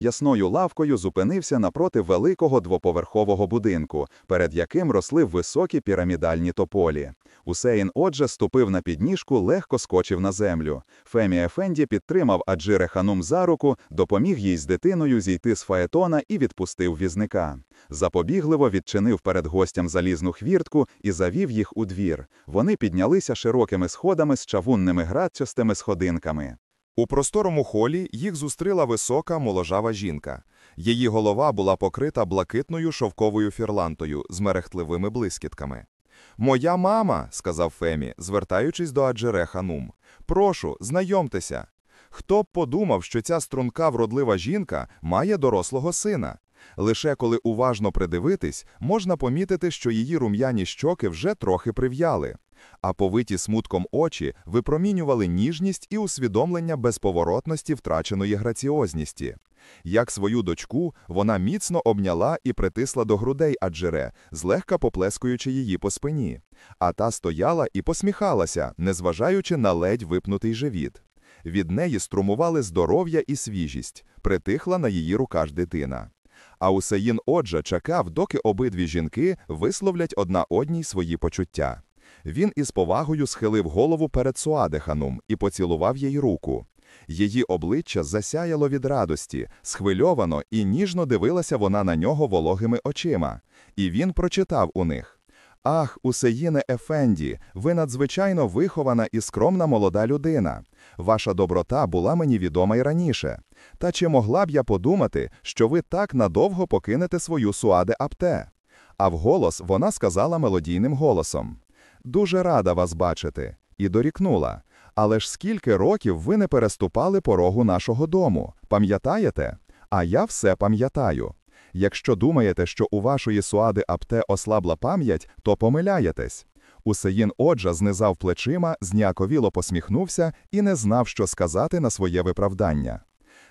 ясною лавкою зупинився напроти великого двоповерхового будинку, перед яким росли високі пірамідальні тополі. Усеїн отже ступив на підніжку, легко скочив на землю. Фемі Ефенді підтримав Аджире Ханум за руку, допоміг їй з дитиною зійти з фаетона і відпустив візника. Запобігливо відчинив перед гостям залізну хвіртку і завів їх у двір. Вони піднялися широкими сходами з чавунними градчастими сходинками. У просторому холі їх зустріла висока моложава жінка. Її голова була покрита блакитною шовковою фірлантою з мерехтливими блискітками. Моя мама, сказав Фемі, звертаючись до Аджере Ханум. Прошу, знайомтеся. Хто б подумав, що ця струнка вродлива жінка має дорослого сина? Лише коли уважно придивитись, можна помітити, що її рум'яні щоки вже трохи прив'яли, а повиті смутком очі випромінювали ніжність і усвідомлення безповоротності втраченої граціозністі. Як свою дочку, вона міцно обняла і притисла до грудей Аджере, злегка поплескуючи її по спині, а та стояла і посміхалася, незважаючи на ледь випнутий живіт. Від неї струмували здоров'я і свіжість, притихла на її руках дитина. А Усеїн Оджа чекав, доки обидві жінки висловлять одна одній свої почуття. Він із повагою схилив голову перед Суадеханум і поцілував їй руку. Її обличчя засяяло від радості, схвильовано і ніжно дивилася вона на нього вологими очима, і він прочитав у них Ах, Усеїне Ефенді, ви надзвичайно вихована і скромна молода людина. Ваша доброта була мені відома й раніше. Та чи могла б я подумати, що ви так надовго покинете свою суаде апте? А вголос вона сказала мелодійним голосом Дуже рада вас бачити, і дорікнула. Але ж скільки років ви не переступали порогу нашого дому, пам'ятаєте? А я все пам'ятаю. Якщо думаєте, що у вашої суади апте ослабла пам'ять, то помиляєтесь. Усеїн Оджа знизав плечима, зніяковіло посміхнувся і не знав, що сказати на своє виправдання.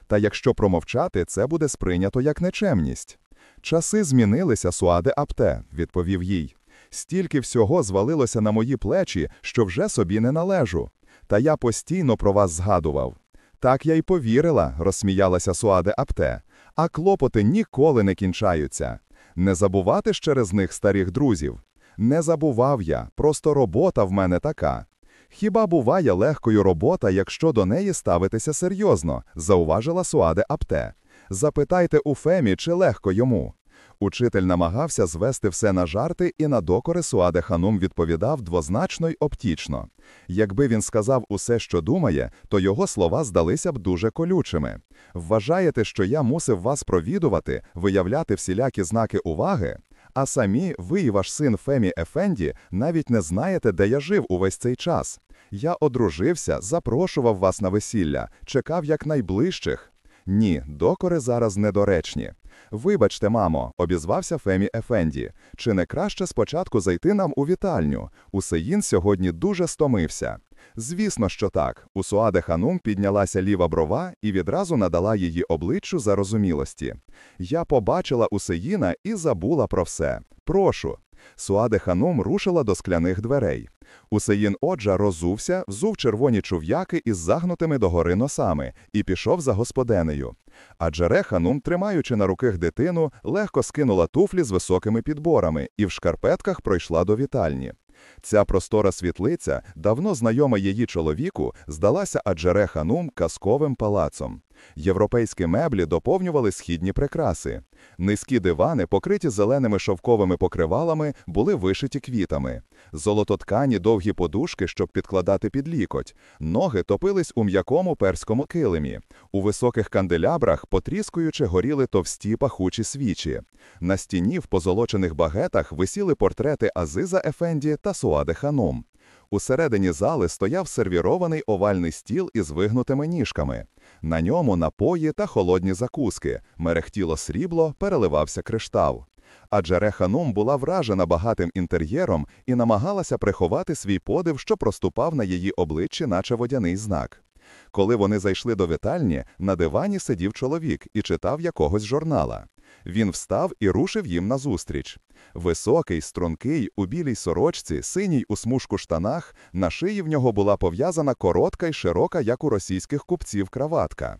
Та якщо промовчати, це буде сприйнято як нечемність. Часи змінилися, суаде апте, відповів їй. Стільки всього звалилося на мої плечі, що вже собі не належу. Та я постійно про вас згадував. Так я й повірила, розсміялася Суаде Апте, а клопоти ніколи не кінчаються. Не забувати ж через них старих друзів. Не забував я, просто робота в мене така. Хіба буває легкою робота, якщо до неї ставитися серйозно, зауважила Суаде Апте. Запитайте у Фемі, чи легко йому. Учитель намагався звести все на жарти і на докори Суаде Ханум відповідав двозначно й оптічно. Якби він сказав усе, що думає, то його слова здалися б дуже колючими. Вважаєте, що я мусив вас провідувати, виявляти всілякі знаки уваги? А самі ви і ваш син Фемі Ефенді навіть не знаєте, де я жив увесь цей час. Я одружився, запрошував вас на весілля, чекав як найближчих. Ні, докори зараз недоречні. Вибачте, мамо, обізвався Фемі Ефенді. Чи не краще спочатку зайти нам у вітальню? Усеїн сьогодні дуже стомився. Звісно, що так. У Суаде Ханум піднялася ліва брова і відразу надала її обличчю зарозумілості. Я побачила Усеїна і забула про все. Прошу. Суаде Ханум рушила до скляних дверей. Усеїн Оджа розувся, взув червоні чув'яки із загнутими догори носами і пішов за господенею. А Джере Ханум, тримаючи на руках дитину, легко скинула туфлі з високими підборами і в шкарпетках пройшла до вітальні. Ця простора світлиця, давно знайома її чоловіку, здалася Аджере Ханум казковим палацом. Європейські меблі доповнювали східні прикраси. Низькі дивани, покриті зеленими шовковими покривалами, були вишиті квітами, золототкані довгі подушки, щоб підкладати під лікоть, ноги топились у м'якому перському килимі, у високих канделябрах, потріскуючи, горіли товсті пахучі свічі. На стіні в позолочених багетах висіли портрети Азиза Ефенді та Суаде Ханум. Усередині зали стояв сервірований овальний стіл із вигнутими ніжками. На ньому напої та холодні закуски, мерехтіло срібло, переливався криштал. Адже Реханум була вражена багатим інтер'єром і намагалася приховати свій подив, що проступав на її обличчі, наче водяний знак. Коли вони зайшли до вітальні, на дивані сидів чоловік і читав якогось журнала. Він встав і рушив їм назустріч. Високий, стрункий, у білій сорочці, синій у смужку штанах, на шиї в нього була пов'язана коротка й широка, як у російських купців, краватка.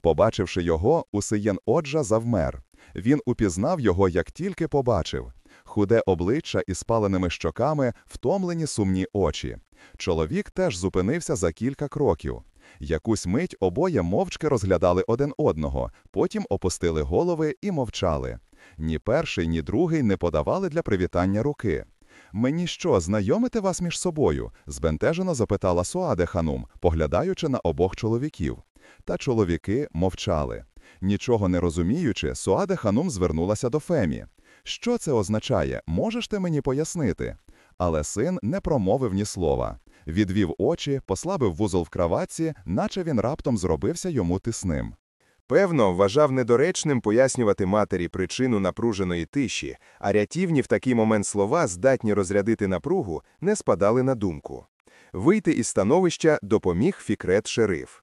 Побачивши його, Усеєн Оджа завмер. Він упізнав його, як тільки побачив. Худе обличчя із спаленими щоками, втомлені сумні очі. Чоловік теж зупинився за кілька кроків. Якусь мить обоє мовчки розглядали один одного, потім опустили голови і мовчали. Ні перший, ні другий не подавали для привітання руки. Мені що, знайомити вас між собою? збентежено запитала Суаде Ханум, поглядаючи на обох чоловіків. Та чоловіки мовчали. Нічого не розуміючи, Суаде Ханум звернулася до Фемі. Що це означає? Можеш ти мені пояснити? Але син не промовив ні слова. Відвів очі, послабив вузол в краватці, наче він раптом зробився йому тисним. Певно, вважав недоречним пояснювати матері причину напруженої тиші, а рятівні в такий момент слова, здатні розрядити напругу, не спадали на думку. Вийти із становища допоміг фікрет шериф.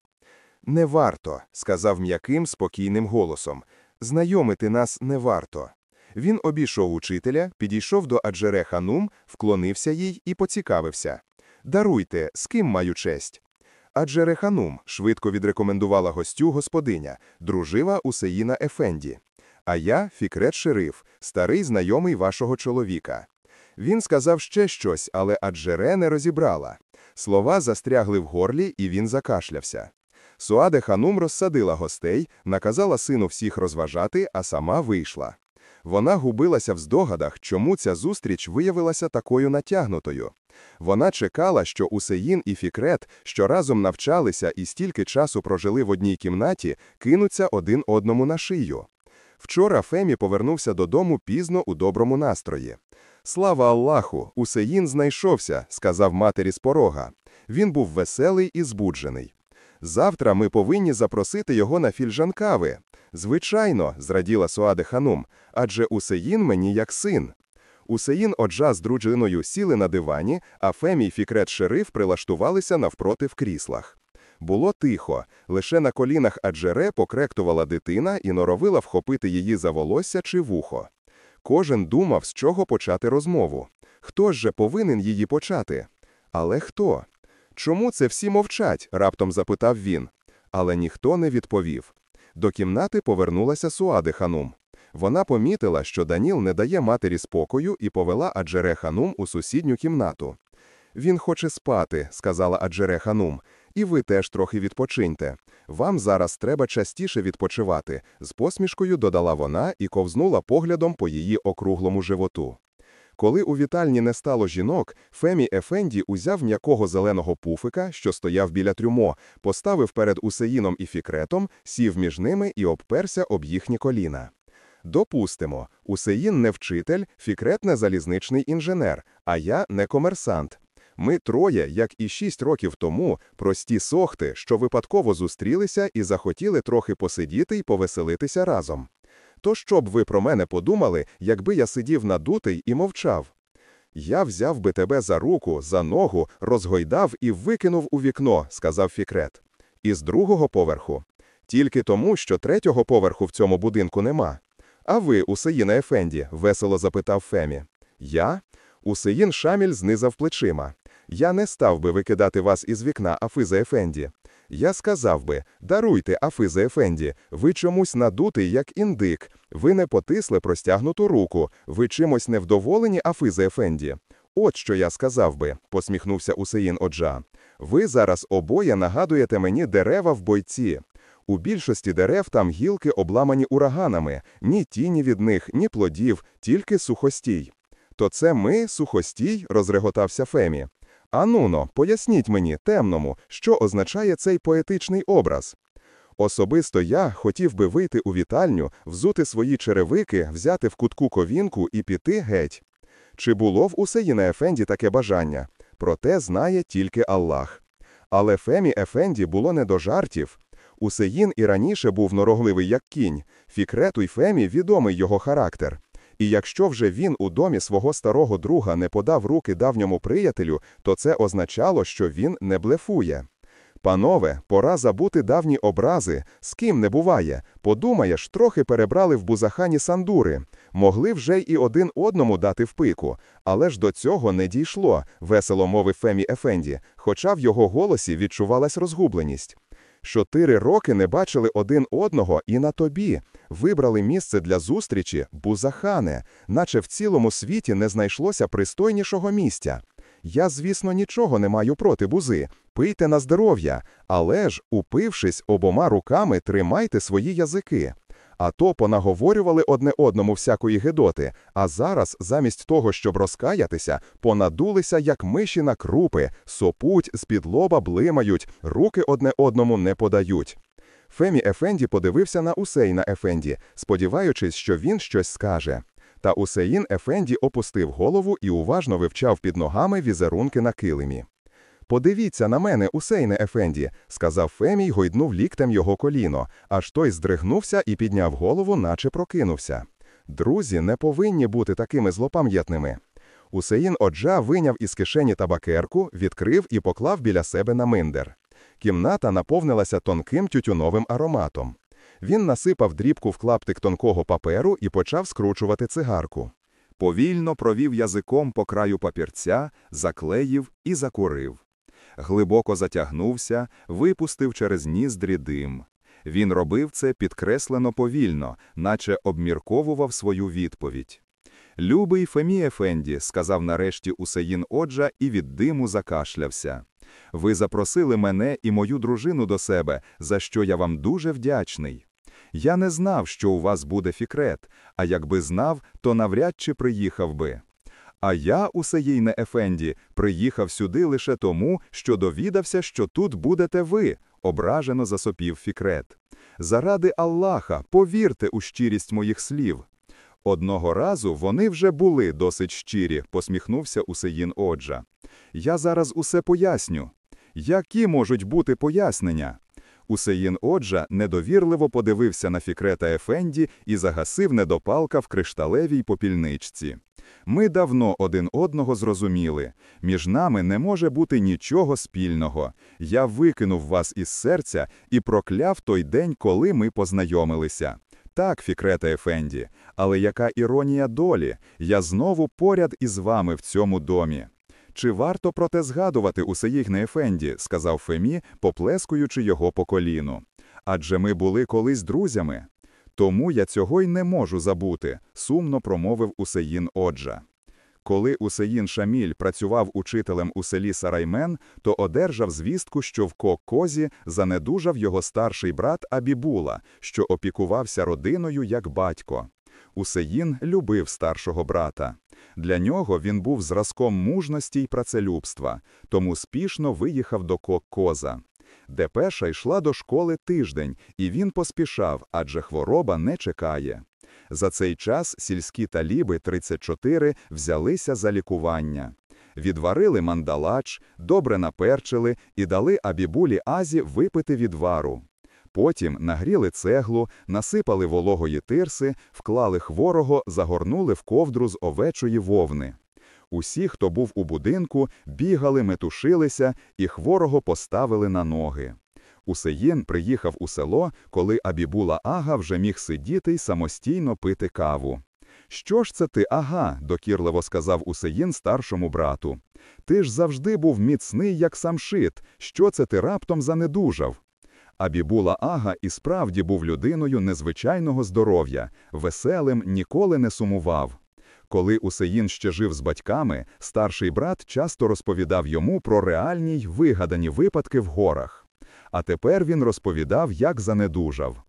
Не варто, сказав м'яким, спокійним голосом. Знайомити нас не варто. Він обійшов учителя, підійшов до Аджере Ханум, вклонився їй і поцікавився. Даруйте, з ким маю честь? Аджере Ханум швидко відрекомендувала гостю господиня, дружина Усеїна Ефенді. А я Фікрет Шериф, старий знайомий вашого чоловіка. Він сказав ще щось, але Аджере не розібрала. Слова застрягли в горлі, і він закашлявся. Суаде Ханум розсадила гостей, наказала сину всіх розважати, а сама вийшла. Вона губилася в здогадах, чому ця зустріч виявилася такою натягнутою. Вона чекала, що Усеїн і Фікрет, що разом навчалися і стільки часу прожили в одній кімнаті, кинуться один одному на шию. Вчора Фемі повернувся додому пізно у доброму настрої. Слава Аллаху, Усеїн знайшовся, сказав матері з порога. Він був веселий і збуджений. Завтра ми повинні запросити його на фільжан кави. Звичайно, зраділа Суаде Ханум, адже Усеїн мені як син. Усеїн Оджа з дружиною сіли на дивані, а Фемі й Фікрет Шериф прилаштувалися навпроти в кріслах. Було тихо, лише на колінах Аджере покректувала дитина і норовила вхопити її за волосся чи вухо. Кожен думав, з чого почати розмову. Хто ж же повинен її почати? Але хто? Чому це всі мовчать? раптом запитав він. Але ніхто не відповів. До кімнати повернулася Суади Ханум. Вона помітила, що Даніл не дає матері спокою і повела Аджере Ханум у сусідню кімнату. Він хоче спати, сказала Аджере Ханум, і ви теж трохи відпочиньте. Вам зараз треба частіше відпочивати, з посмішкою додала вона і ковзнула поглядом по її округлому животу. Коли у вітальні не стало жінок, Фемі Ефенді узяв м'якого зеленого пуфика, що стояв біля трюмо, поставив перед Усеїном і Фікретом, сів між ними і обперся об їхні коліна. Допустимо, Усеїн не вчитель, Фікрет не залізничний інженер, а я не комерсант. Ми троє, як і шість років тому, прості сохти, що випадково зустрілися і захотіли трохи посидіти й повеселитися разом. То що б ви про мене подумали, якби я сидів надутий і мовчав? Я взяв би тебе за руку, за ногу, розгойдав і викинув у вікно, сказав Фікрет. Із другого поверху. Тільки тому, що третього поверху в цьому будинку нема. А ви, Усеїна Ефенді? весело запитав Фемі. Я? Усеїн Шаміль знизав плечима. Я не став би викидати вас із вікна, Афиза Ефенді. Я сказав би, даруйте, Афиза Ефенді, ви чомусь надутий, як індик, ви не потисли простягнуту руку, ви чимось невдоволені, Афиза Ефенді. От що я сказав би, посміхнувся Усеїн Оджа. Ви зараз обоє нагадуєте мені дерева в бойці. У більшості дерев там гілки обламані ураганами, ні тіні від них, ні плодів, тільки сухостій. То це ми, сухостій, розреготався Фемі. Ануно, поясніть мені, темному, що означає цей поетичний образ. Особисто я хотів би вийти у вітальню, взути свої черевики, взяти в кутку ковінку і піти геть. Чи було в Усеїна Ефенді таке бажання? Проте знає тільки Аллах. Але Фемі Ефенді було не до жартів. Усеїн і раніше був норогливий, як кінь, Фікрету й Фемі відомий його характер. І якщо вже він у домі свого старого друга не подав руки давньому приятелю, то це означало, що він не блефує. Панове, пора забути давні образи, з ким не буває. Подумаєш, трохи перебрали в бузахані сандури. Могли вже й і один одному дати в пику, але ж до цього не дійшло, весело мовив Фемі Ефенді, хоча в його голосі відчувалась розгубленість. Чотири роки не бачили один одного і на тобі. Вибрали місце для зустрічі Бузахане, наче в цілому світі не знайшлося пристойнішого місця. Я, звісно, нічого не маю проти бузи. Пийте на здоров'я, але ж, упившись обома руками, тримайте свої язики. А то понаговорювали одне одному всякої гедоти, а зараз, замість того, щоб розкаятися, понадулися, як миші на крупи, сопуть, з-під лоба блимають, руки одне одному не подають. Фемі Ефенді подивився на Усейна Ефенді, сподіваючись, що він щось скаже. Та Усеїн Ефенді опустив голову і уважно вивчав під ногами візерунки на килимі. Подивіться на мене, Усейне Ефенді, сказав Фемі й гойднув ліктем його коліно, аж той здригнувся і підняв голову, наче прокинувся. Друзі не повинні бути такими злопам'ятними. Усеїн Оджа виняв із кишені табакерку, відкрив і поклав біля себе на миндер. Кімната наповнилася тонким тютюновим ароматом. Він насипав дрібку в клаптик тонкого паперу і почав скручувати цигарку. Повільно провів язиком по краю папірця, заклеїв і закурив. Глибоко затягнувся, випустив через ніздрі дим. Він робив це підкреслено повільно, наче обмірковував свою відповідь. Любий Фемі Ефенді, сказав нарешті Усеїн Оджа і від диму закашлявся. Ви запросили мене і мою дружину до себе, за що я вам дуже вдячний. Я не знав, що у вас буде фікрет, а якби знав, то навряд чи приїхав би. А я, Усеїне Ефенді, приїхав сюди лише тому, що довідався, що тут будете ви, ображено засопів фікрет. Заради Аллаха, повірте у щирість моїх слів. Одного разу вони вже були досить щирі, посміхнувся Усеїн Оджа. Я зараз усе поясню. Які можуть бути пояснення? Усеїн Оджа недовірливо подивився на Фікрета Ефенді і загасив недопалка в кришталевій попільничці. Ми давно один одного зрозуміли. Між нами не може бути нічого спільного. Я викинув вас із серця і прокляв той день, коли ми познайомилися. Так, Фікрета Ефенді, але яка іронія долі? Я знову поряд із вами в цьому домі. Чи варто про те згадувати Усеїгне Ефенді, сказав Фемі, поплескуючи його по коліну. Адже ми були колись друзями. Тому я цього й не можу забути, сумно промовив Усеїн Оджа. Коли Усеїн Шаміль працював учителем у селі Сараймен, то одержав звістку, що в Кокозі занедужав його старший брат Абібула, що опікувався родиною як батько. Усеїн любив старшого брата. Для нього він був зразком мужності й працелюбства, тому спішно виїхав до Кокоза. Депеша йшла до школи тиждень, і він поспішав, адже хвороба не чекає. За цей час сільські таліби 34 взялися за лікування. Відварили мандалач, добре наперчили і дали Абібулі Азі випити відвару. Потім нагріли цеглу, насипали вологої тирси, вклали хворого, загорнули в ковдру з овечої вовни. Усі, хто був у будинку, бігали, метушилися і хворого поставили на ноги. Усеїн приїхав у село, коли Абібула Ага вже міг сидіти й самостійно пити каву. Що ж це ти, ага, докірливо сказав Усеїн старшому брату. Ти ж завжди був міцний, як самшит. Що це ти раптом занедужав? Абібула Ага і справді був людиною незвичайного здоров'я, веселим, ніколи не сумував. Коли Усеїн ще жив з батьками, старший брат часто розповідав йому про реальні й вигадані випадки в горах. А тепер він розповідав, як занедужав.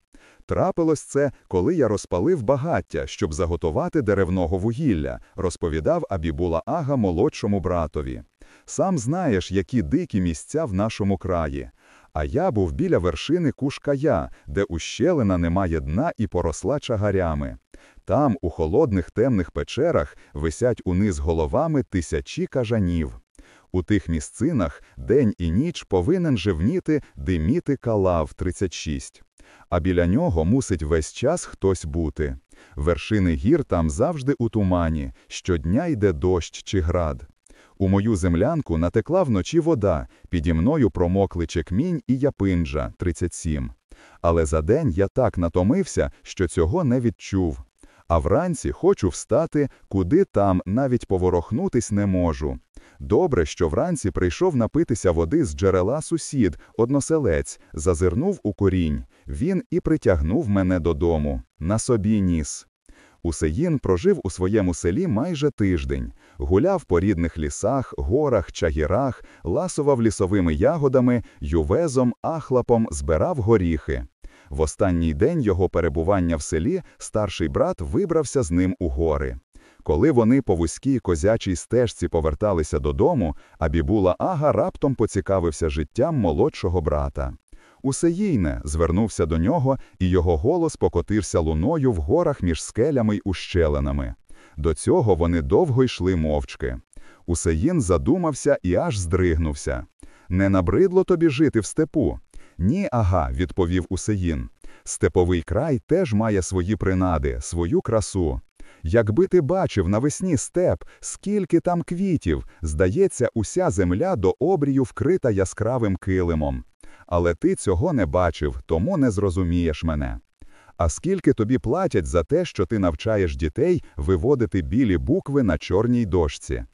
Трапилось це, коли я розпалив багаття, щоб заготувати деревного вугілля, розповідав Абібула Ага молодшому братові. Сам знаєш, які дикі місця в нашому краї. А я був біля вершини Кушкая, де ущелина не має дна і поросла чагарями. Там, у холодних темних печерах, висять униз головами тисячі кажанів. У тих місцинах день і ніч повинен живніти диміти калав 36. А біля нього мусить весь час хтось бути. Вершини гір там завжди у тумані, щодня йде дощ чи град. У мою землянку натекла вночі вода, піді мною промокли чекмінь і япинджа 37. Але за день я так натомився, що цього не відчув. А вранці хочу встати, куди там навіть поворохнутись не можу. Добре, що вранці прийшов напитися води з джерела сусід, односелець, зазирнув у корінь. Він і притягнув мене додому. На собі ніс. Усеїн прожив у своєму селі майже тиждень. Гуляв по рідних лісах, горах, чагірах, ласував лісовими ягодами, ювезом, ахлапом, збирав горіхи. В останній день його перебування в селі старший брат вибрався з ним у гори. Коли вони по вузькій козячій стежці поверталися додому, Абібула Ага раптом поцікавився життям молодшого брата. Усеїйне звернувся до нього, і його голос покотився луною в горах між скелями й ущелинами. До цього вони довго йшли мовчки. Усеїн задумався і аж здригнувся. Не набридло тобі жити в степу? Ні, ага, відповів Усеїн. Степовий край теж має свої принади, свою красу. Якби ти бачив навесні степ, скільки там квітів, здається, уся земля до обрію вкрита яскравим килимом. Але ти цього не бачив, тому не зрозумієш мене. А скільки тобі платять за те, що ти навчаєш дітей виводити білі букви на чорній дошці?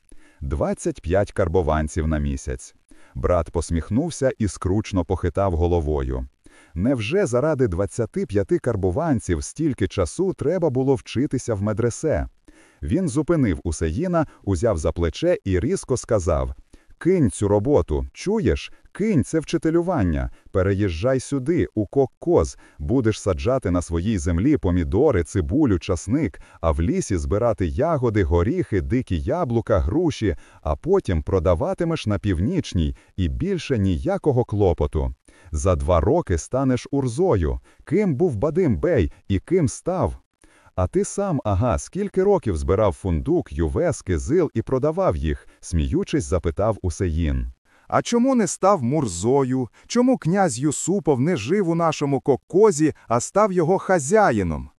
25 карбованців на місяць. Брат посміхнувся і скручно похитав головою. Невже заради 25 карбуванців стільки часу треба було вчитися в медресе? Він зупинив Усеїна, узяв за плече і різко сказав Кинь цю роботу, чуєш? Кинь це вчителювання, переїжджай сюди, у коккоз, будеш саджати на своїй землі помідори, цибулю, часник, а в лісі збирати ягоди, горіхи, дикі яблука, груші, а потім продаватимеш на північній і більше ніякого клопоту. За два роки станеш урзою. Ким був Бадим Бей і ким став? А ти сам, ага, скільки років збирав фундук, ювес, кизил і продавав їх, сміючись, запитав Усеїн. А чому не став Мурзою? Чому князь Юсупов не жив у нашому кокозі, а став його хазяїном?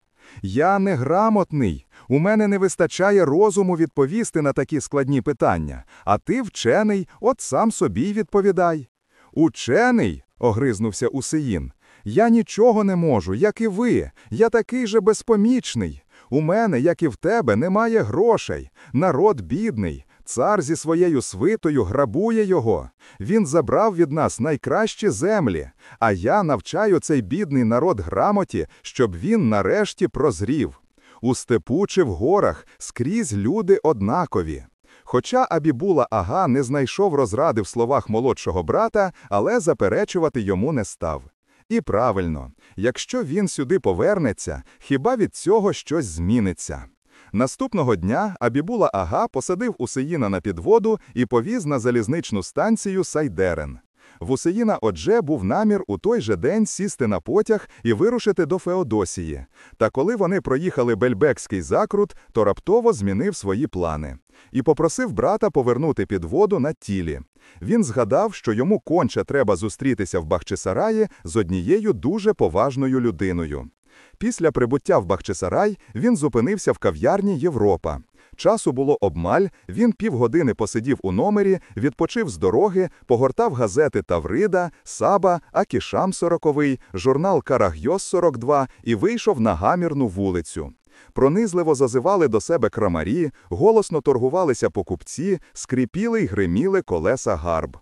Я неграмотний. У мене не вистачає розуму відповісти на такі складні питання. А ти вчений, от сам собі відповідай. Учений, огризнувся Усеїн. Я нічого не можу, як і ви. Я такий же безпомічний. У мене, як і в тебе, немає грошей. Народ бідний. Цар зі своєю свитою грабує його. Він забрав від нас найкращі землі, а я навчаю цей бідний народ грамоті, щоб він нарешті прозрів. У степу чи в горах скрізь люди однакові. Хоча Абібула Ага не знайшов розради в словах молодшого брата, але заперечувати йому не став. І правильно, якщо він сюди повернеться, хіба від цього щось зміниться? Наступного дня Абібула Ага посадив Усеїна на підводу і повіз на залізничну станцію Сайдерен. В Усеїна отже був намір у той же день сісти на потяг і вирушити до Феодосії. Та коли вони проїхали Бельбекський закрут, то раптово змінив свої плани і попросив брата повернути підводу на тілі. Він згадав, що йому конче треба зустрітися в Бахчисараї з однією дуже поважною людиною. Після прибуття в Бахчисарай він зупинився в кав'ярні Європа. Часу було обмаль, він півгодини посидів у номері, відпочив з дороги, погортав газети Таврида, Саба, Акішам 40, журнал Карагьос 42 і вийшов на гамірну вулицю. Пронизливо зазивали до себе крамарі, голосно торгувалися покупці, скрипіли й гриміли колеса гарб.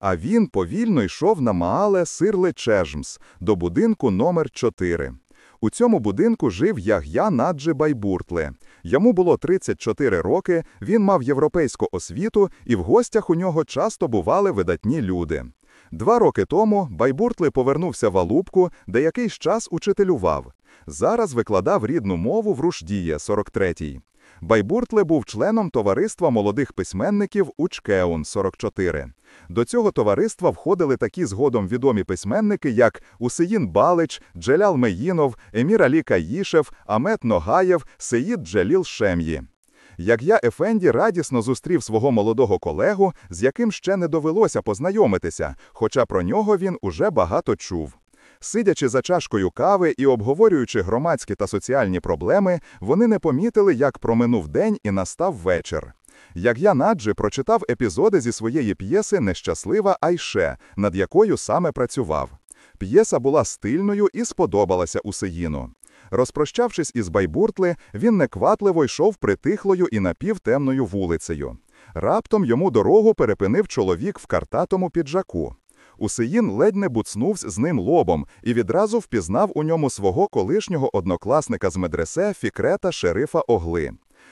А він повільно йшов на Маале Сирле Чежмс до будинку номер 4 У цьому будинку жив Яг'я Наджи Байбуртле. Йому було 34 роки, він мав європейську освіту, і в гостях у нього часто бували видатні люди. Два роки тому Байбуртли повернувся в Алубку, де якийсь час учителював. Зараз викладав рідну мову в Рушдіє, 43-й. Байбуртле був членом товариства молодих письменників Учкеун 44. До цього товариства входили такі згодом відомі письменники, як Усеїн Балич, Джелял Меїнов, Емір Алі Каїшев, Амет Ногаєв, Сеїд Джаліл Шем'ї. Як я Ефенді радісно зустрів свого молодого колегу, з яким ще не довелося познайомитися, хоча про нього він уже багато чув. Сидячи за чашкою кави і обговорюючи громадські та соціальні проблеми, вони не помітили, як проминув день і настав вечір. Як я наджи прочитав епізоди зі своєї п'єси Нещаслива Айше, над якою саме працював. П'єса була стильною і сподобалася Усеїну. Розпрощавшись із Байбуртли, він неквапливо йшов притихлою і напівтемною вулицею. Раптом йому дорогу перепинив чоловік в картатому піджаку. Усеїн ледь не буцнувся з ним лобом і відразу впізнав у ньому свого колишнього однокласника з медресе Фікрета шерифа Огли.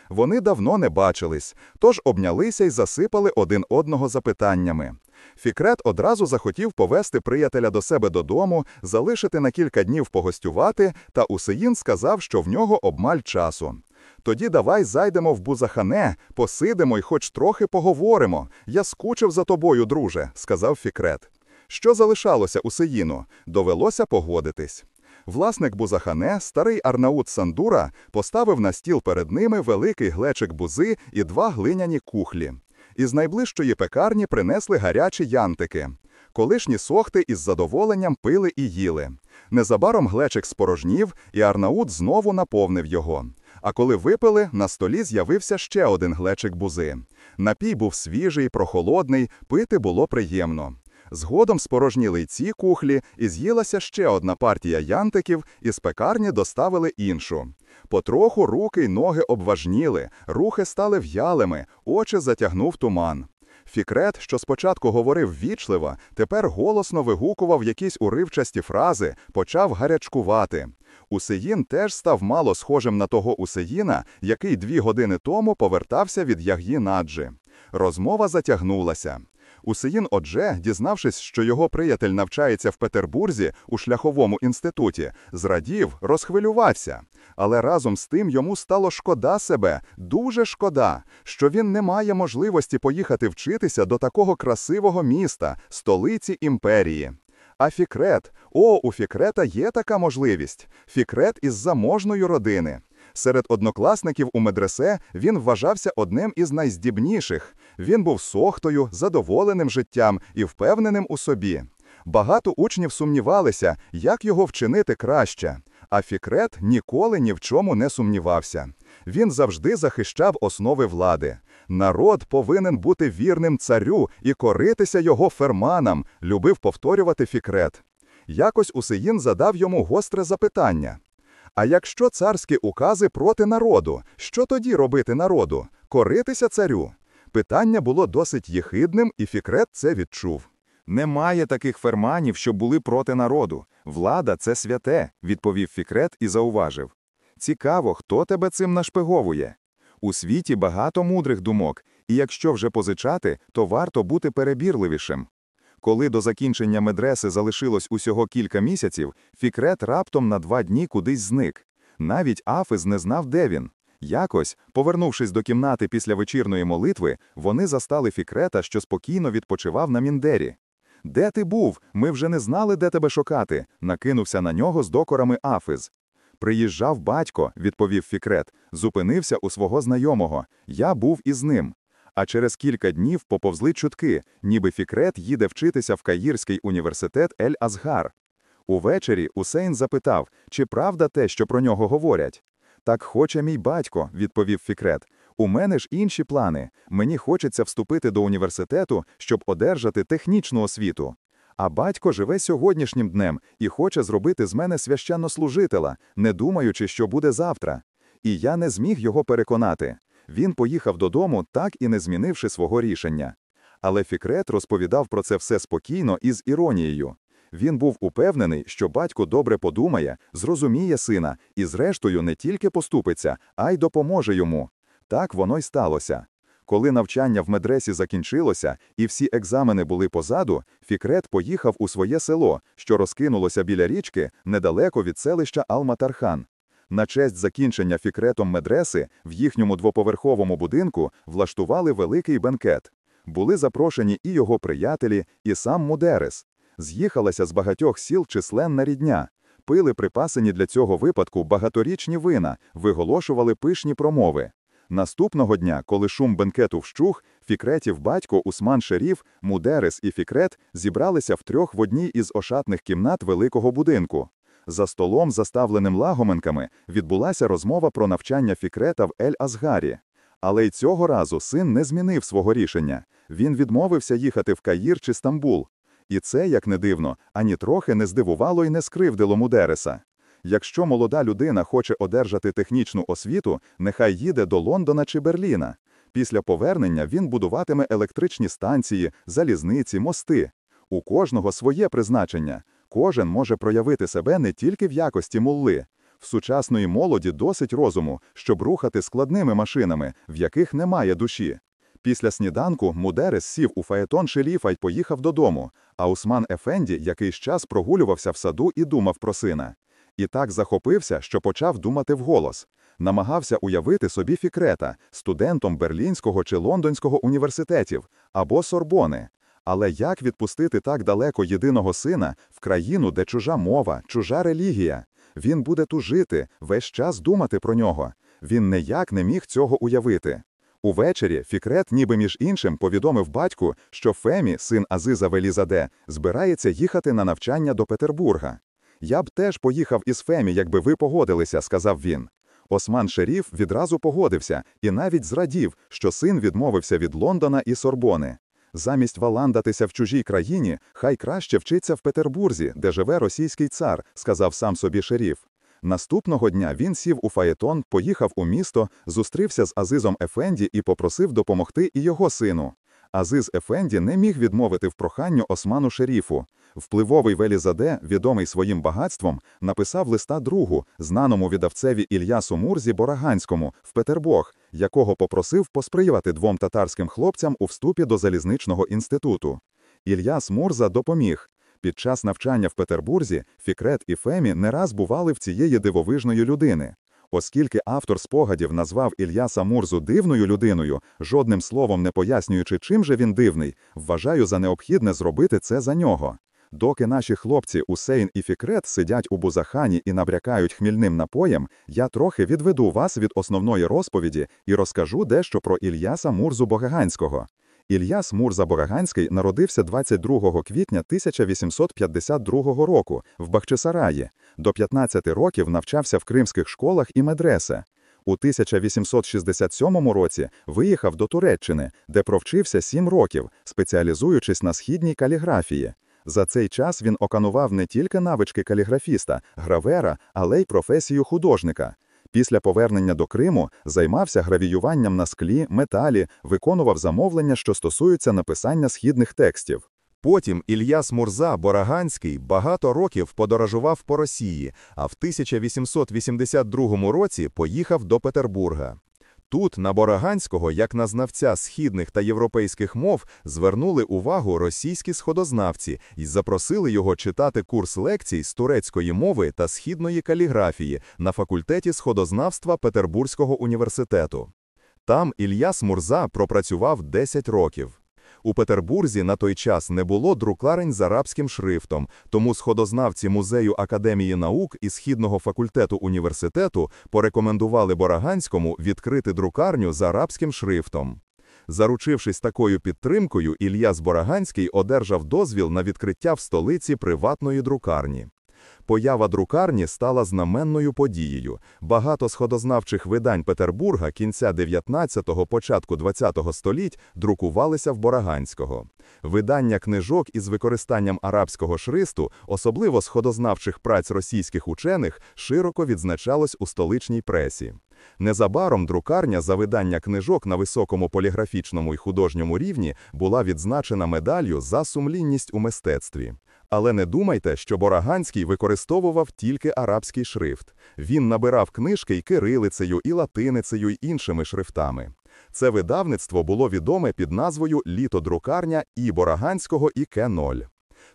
Вони давно не бачились, тож обнялися й засипали один одного запитаннями. Фікрет одразу захотів повести приятеля до себе додому, залишити на кілька днів погостювати, та Усеїн сказав, що в нього обмаль часу. Тоді давай зайдемо в Бузахане, посидимо й хоч трохи поговоримо. Я скучив за тобою, друже, сказав Фікрет. Що залишалося Усеїну? Довелося погодитись. Власник Бузахане, старий Арнаут Сандура, поставив на стіл перед ними великий глечик бузи і два глиняні кухлі. Із найближчої пекарні принесли гарячі янтики. Колишні сохти із задоволенням пили і їли. Незабаром глечик спорожнів, і Арнаут знову наповнив його. А коли випили, на столі з'явився ще один глечик бузи. Напій був свіжий, прохолодний, пити було приємно. Згодом спорожніли й ці кухлі, і з'їлася ще одна партія янтиків, і з пекарні доставили іншу. Потроху руки й ноги обважніли, рухи стали в'ялими, очі затягнув туман. Фікрет, що спочатку говорив вічливо, тепер голосно вигукував якісь уривчасті фрази, почав гарячкувати. Усеїн теж став мало схожим на того Усеїна, який дві години тому повертався від Яг'ї Наджі. Розмова затягнулася. Усеїн Одже, дізнавшись, що його приятель навчається в Петербурзі у шляховому інституті, зрадів, розхвилювався. Але разом з тим йому стало шкода себе, дуже шкода, що він не має можливості поїхати вчитися до такого красивого міста, столиці імперії. А Фікрет, о, у Фікрета є така можливість. Фікрет із заможної родини. Серед однокласників у медресе він вважався одним із найздібніших. Він був сохтою, задоволеним життям і впевненим у собі. Багато учнів сумнівалися, як його вчинити краще. А Фікрет ніколи ні в чому не сумнівався. Він завжди захищав основи влади. Народ повинен бути вірним царю і коритися його ферманам, любив повторювати Фікрет. Якось Усеїн задав йому гостре запитання. А якщо царські укази проти народу, що тоді робити народу? Коритися царю? Питання було досить єхидним, і Фікрет це відчув. Немає таких ферманів, що були проти народу. Влада це святе, відповів Фікрет і зауважив. Цікаво, хто тебе цим нашпиговує. У світі багато мудрих думок, і якщо вже позичати, то варто бути перебірливішим. Коли до закінчення медреси залишилось усього кілька місяців, Фікрет раптом на два дні кудись зник. Навіть Афиз не знав, де він. Якось, повернувшись до кімнати після вечірної молитви, вони застали Фікрета, що спокійно відпочивав на міндері. Де ти був? Ми вже не знали, де тебе шукати, накинувся на нього з докорами Афиз. Приїжджав батько, відповів Фікрет, зупинився у свого знайомого. Я був із ним. А через кілька днів поповзли чутки, ніби Фікрет їде вчитися в Каїрський університет Ель-Азхар. Увечері Усейн запитав, чи правда те, що про нього говорять. Так хоче мій батько, відповів Фікрет. У мене ж інші плани. Мені хочеться вступити до університету, щоб одержати технічну освіту. А батько живе сьогоднішнім днем і хоче зробити з мене священнослужителя, не думаючи, що буде завтра. І я не зміг його переконати. Він поїхав додому, так і не змінивши свого рішення. Але Фікрет розповідав про це все спокійно і з іронією. Він був упевнений, що батько добре подумає, зрозуміє сина і, зрештою, не тільки поступиться, а й допоможе йому. Так воно й сталося. Коли навчання в медресі закінчилося і всі екзамени були позаду, Фікрет поїхав у своє село, що розкинулося біля річки недалеко від селища Алматархан. На честь закінчення фікретом медреси в їхньому двоповерховому будинку влаштували великий бенкет. Були запрошені і його приятелі, і сам Мудерес. З'їхалася з багатьох сіл численна рідня. Пили припасені для цього випадку багаторічні вина, виголошували пишні промови. Наступного дня, коли шум бенкету вщух, Фікретів батько Усман Шеріф, Мудерес і Фікрет зібралися втрьох в одній із ошатних кімнат великого будинку. За столом, заставленим лагоменками, відбулася розмова про навчання Фікрета в Ель-Азгарі. Але й цього разу син не змінив свого рішення. Він відмовився їхати в Каїр чи Стамбул. І це, як не дивно, ані трохи не здивувало і не скривдило Мудереса. Якщо молода людина хоче одержати технічну освіту, нехай їде до Лондона чи Берліна. Після повернення він будуватиме електричні станції, залізниці, мости. У кожного своє призначення. Кожен може проявити себе не тільки в якості мулли. В сучасної молоді досить розуму, щоб рухати складними машинами, в яких немає душі. Після сніданку Мудерес сів у фаетон шеліфа й поїхав додому, а Усман Ефенді якийсь час прогулювався в саду і думав про сина. І так захопився, що почав думати вголос. Намагався уявити собі Фікрета, студентом Берлінського чи Лондонського університетів або Сорбони. Але як відпустити так далеко єдиного сина в країну, де чужа мова, чужа релігія? Він буде тужити, весь час думати про нього. Він ніяк не міг цього уявити. Увечері Фікрет, ніби між іншим, повідомив батьку, що Фемі, син Азиза Велізаде, збирається їхати на навчання до Петербурга. Я б теж поїхав із Фемі, якби ви погодилися, сказав він. Осман Шеріф відразу погодився і навіть зрадів, що син відмовився від Лондона і Сорбони. Замість валандатися в чужій країні, хай краще вчиться в Петербурзі, де живе російський цар, сказав сам собі шеріф. Наступного дня він сів у фаєтон, поїхав у місто, зустрівся з Азизом Ефенді і попросив допомогти і його сину. Азиз Ефенді не міг відмовити в проханню Осману Шеріфу. Впливовий Велізаде, відомий своїм багатством, написав листа другу, знаному відавцеві Ільясу Мурзі Бораганському в Петербург, якого попросив посприяти двом татарським хлопцям у вступі до залізничного інституту. Ільяс Мурза допоміг. Під час навчання в Петербурзі Фікрет і Фемі не раз бували в цієї дивовижної людини. Оскільки автор спогадів назвав Ільяса Мурзу дивною людиною, жодним словом не пояснюючи, чим же він дивний, вважаю за необхідне зробити це за нього. Доки наші хлопці Усейн і Фікрет сидять у бузахані і набрякають хмільним напоєм, я трохи відведу вас від основної розповіді і розкажу дещо про Ільяса Мурзу Богаганського. Ільяс Мурза Бораганський народився 22 квітня 1852 року в Бахчисараї. До 15 років навчався в кримських школах і медресе. У 1867 році виїхав до Туреччини, де провчився 7 років, спеціалізуючись на східній каліграфії. За цей час він оканував не тільки навички каліграфіста, гравера, але й професію художника. Після повернення до Криму займався гравіюванням на склі, металі, виконував замовлення, що стосуються написання східних текстів. Потім Ільяс Мурза Бораганський багато років подорожував по Росії, а в 1882 році поїхав до Петербурга. Тут на Бораганського, як на знавця східних та європейських мов, звернули увагу російські сходознавці і запросили його читати курс лекцій з турецької мови та східної каліграфії на факультеті сходознавства Петербурзького університету. Там Ільяс Мурза пропрацював 10 років. У Петербурзі на той час не було друкарень з арабським шрифтом, тому сходознавці Музею Академії наук і Східного факультету університету порекомендували Бораганському відкрити друкарню з арабським шрифтом. Заручившись такою підтримкою, Ільяс Бораганський одержав дозвіл на відкриття в столиці приватної друкарні. Поява друкарні стала знаменною подією. Багато сходознавчих видань Петербурга кінця 19-го, початку 20-го століть друкувалися в Бораганського. Видання книжок із використанням арабського шристу, особливо сходознавчих праць російських учених, широко відзначалось у столичній пресі. Незабаром друкарня за видання книжок на високому поліграфічному і художньому рівні була відзначена медаллю за сумлінність у мистецтві. Але не думайте, що Бораганський використовував тільки арабський шрифт. Він набирав книжки й кирилицею, і латиницею, й іншими шрифтами. Це видавництво було відоме під назвою Літодрукарня і Бораганського і К-0.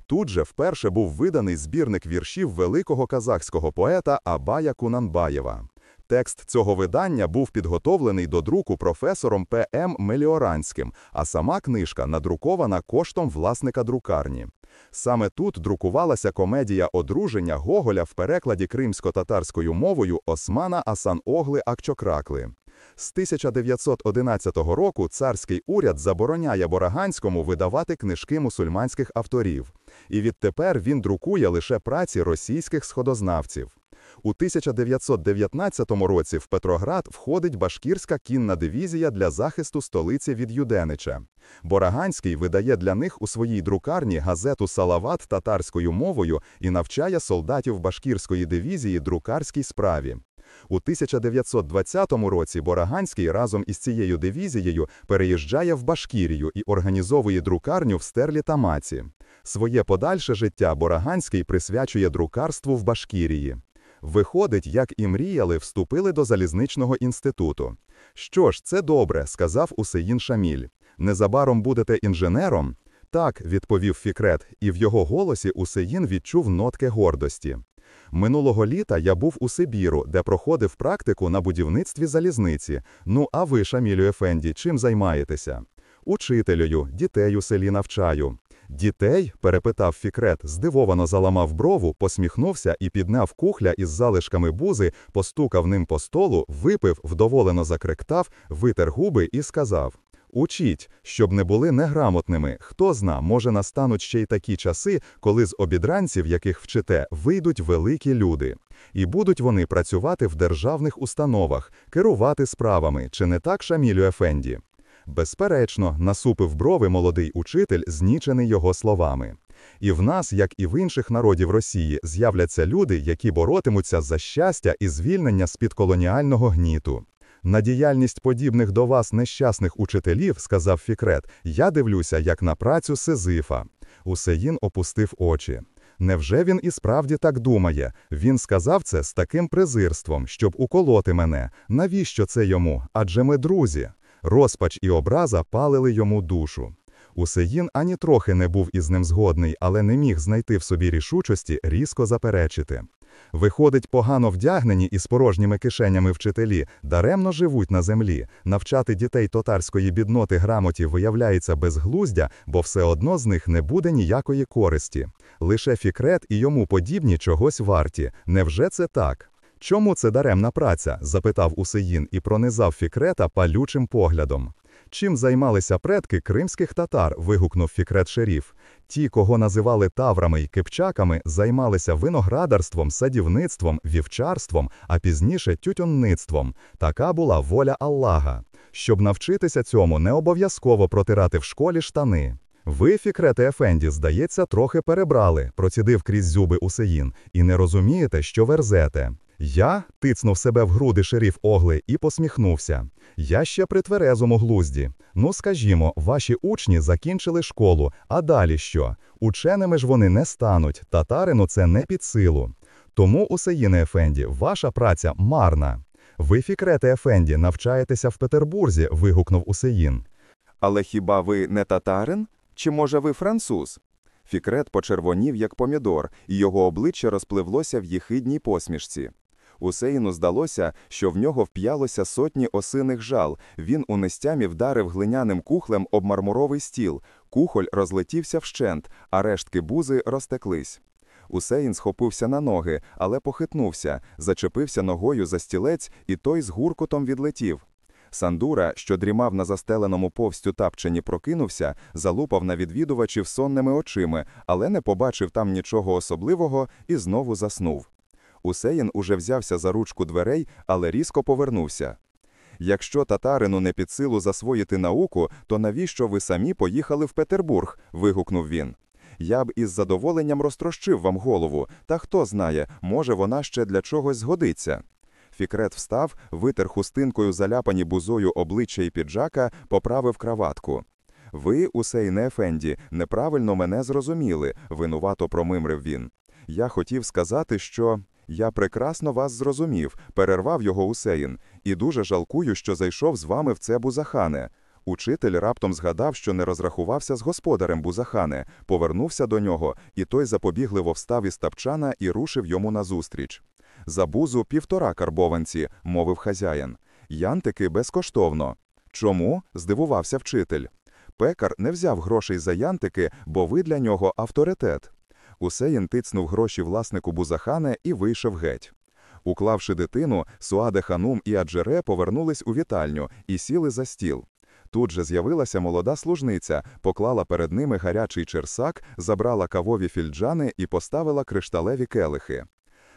Тут же вперше був виданий збірник віршів великого казахського поета Абая Кунанбаєва. Текст цього видання був підготовлений до друку професором П.М. Меліоранським, а сама книжка надрукована коштом власника друкарні. Саме тут друкувалася комедія одруження Гоголя в перекладі кримсько-татарською мовою Османа Асан-Огли Акчокракли. З 1911 року царський уряд забороняє Бораганському видавати книжки мусульманських авторів, і відтепер він друкує лише праці російських сходознавців. У 1919 році в Петроград входить башкірська кінна дивізія для захисту столиці від Юденича. Бораганський видає для них у своїй друкарні газету Салават татарською мовою і навчає солдатів башкірської дивізії друкарській справі. У 1920 році Бораганський разом із цією дивізією переїжджає в Башкірію і організовує друкарню в Стерлі та Маці. Своє подальше життя Бораганський присвячує друкарству в Башкірії. Виходить, як і мріяли, вступили до залізничного інституту. Що ж, це добре, сказав Усеїн Шаміль. Незабаром будете інженером? Так, відповів Фікрет, і в його голосі Усеїн відчув нотки гордості. Минулого літа я був у Сибіру, де проходив практику на будівництві залізниці. Ну, а ви, Шамілю Ефенді, чим займаєтеся? Учителею, дітей у селі навчаю. Дітей? перепитав Фікрет, здивовано заламав брову, посміхнувся і підняв кухля із залишками бузи, постукав ним по столу, випив, вдоволено закректав, витер губи і сказав. Учіть, щоб не були неграмотними. Хто зна, може настануть ще й такі часи, коли з обідранців, яких вчите, вийдуть великі люди. І будуть вони працювати в державних установах, керувати справами, чи не так, Шамілю Ефенді? Безперечно, насупив брови молодий учитель, знічений його словами. І в нас, як і в інших народів Росії, з'являться люди, які боротимуться за щастя і звільнення з-під колоніального гніту. На діяльність подібних до вас нещасних учителів, сказав Фікрет, я дивлюся, як на працю Сизифа. Усеїн опустив очі. Невже він і справді так думає? Він сказав це з таким презирством, щоб уколоти мене. Навіщо це йому? Адже ми друзі. Розпач і образа палили йому душу. Усеїн ані трохи не був із ним згодний, але не міг знайти в собі рішучості різко заперечити. Виходить, погано вдягнені і з порожніми кишенями вчителі даремно живуть на землі. Навчати дітей татарської бідноти грамоті виявляється безглуздя, бо все одно з них не буде ніякої користі. Лише фікрет і йому подібні чогось варті. Невже це так? Чому це даремна праця? запитав Усеїн і пронизав фікрета палючим поглядом. Чим займалися предки кримських татар? вигукнув фікрет шеріф. Ті, кого називали таврами й кипчаками, займалися виноградарством, садівництвом, вівчарством, а пізніше тютюнництвом. Така була воля Аллаха. Щоб навчитися цьому, не обов'язково протирати в школі штани. Ви, Фікрете Ефенді, здається, трохи перебрали, процідив крізь зуби Усеїн, і не розумієте, що верзете. Я тицнув себе в груди шеріф Огли і посміхнувся. Я ще при тверезому глузді. Ну, скажімо, ваші учні закінчили школу, а далі що? Ученими ж вони не стануть, татарину це не під силу. Тому, Усеїне Ефенді, ваша праця марна. Ви, Фікрете Ефенді, навчаєтеся в Петербурзі, вигукнув Усеїн. Але хіба ви не татарин? Чи може ви француз? Фікрет почервонів, як помідор, і його обличчя розпливлося в їхидній посмішці. Усеїну здалося, що в нього вп'ялося сотні осиних жал. Він у нестямі вдарив глиняним кухлем об мармуровий стіл. Кухоль розлетівся вщент, а рештки бузи розтеклись. Усеїн схопився на ноги, але похитнувся, зачепився ногою за стілець, і той з гуркотом відлетів. Сандура, що дрімав на застеленому повстю тапчені, прокинувся, залупав на відвідувачів сонними очима, але не побачив там нічого особливого і знову заснув. Усеїн уже взявся за ручку дверей, але різко повернувся. Якщо татарину не під силу засвоїти науку, то навіщо ви самі поїхали в Петербург? вигукнув він. Я б із задоволенням розтрощив вам голову, та хто знає, може вона ще для чогось згодиться. Фікрет встав, витер хустинкою заляпані бузою обличчя і піджака, поправив краватку. Ви, Усейне Ефенді, неправильно мене зрозуміли, винувато промимрив він. Я хотів сказати, що. Я прекрасно вас зрозумів, перервав його Усеїн, і дуже жалкую, що зайшов з вами в це бузахане. Учитель раптом згадав, що не розрахувався з господарем бузахане, повернувся до нього, і той запобігливо встав із тапчана і рушив йому назустріч. За бузу півтора карбованці, мовив хазяїн. Янтики безкоштовно. Чому? здивувався вчитель. Пекар не взяв грошей за янтики, бо ви для нього авторитет. Усеїн тицнув гроші власнику Бузахане і вийшов геть. Уклавши дитину, Суаде Ханум і Аджере повернулись у вітальню і сіли за стіл. Тут же з'явилася молода служниця, поклала перед ними гарячий черсак, забрала кавові фільджани і поставила кришталеві келихи.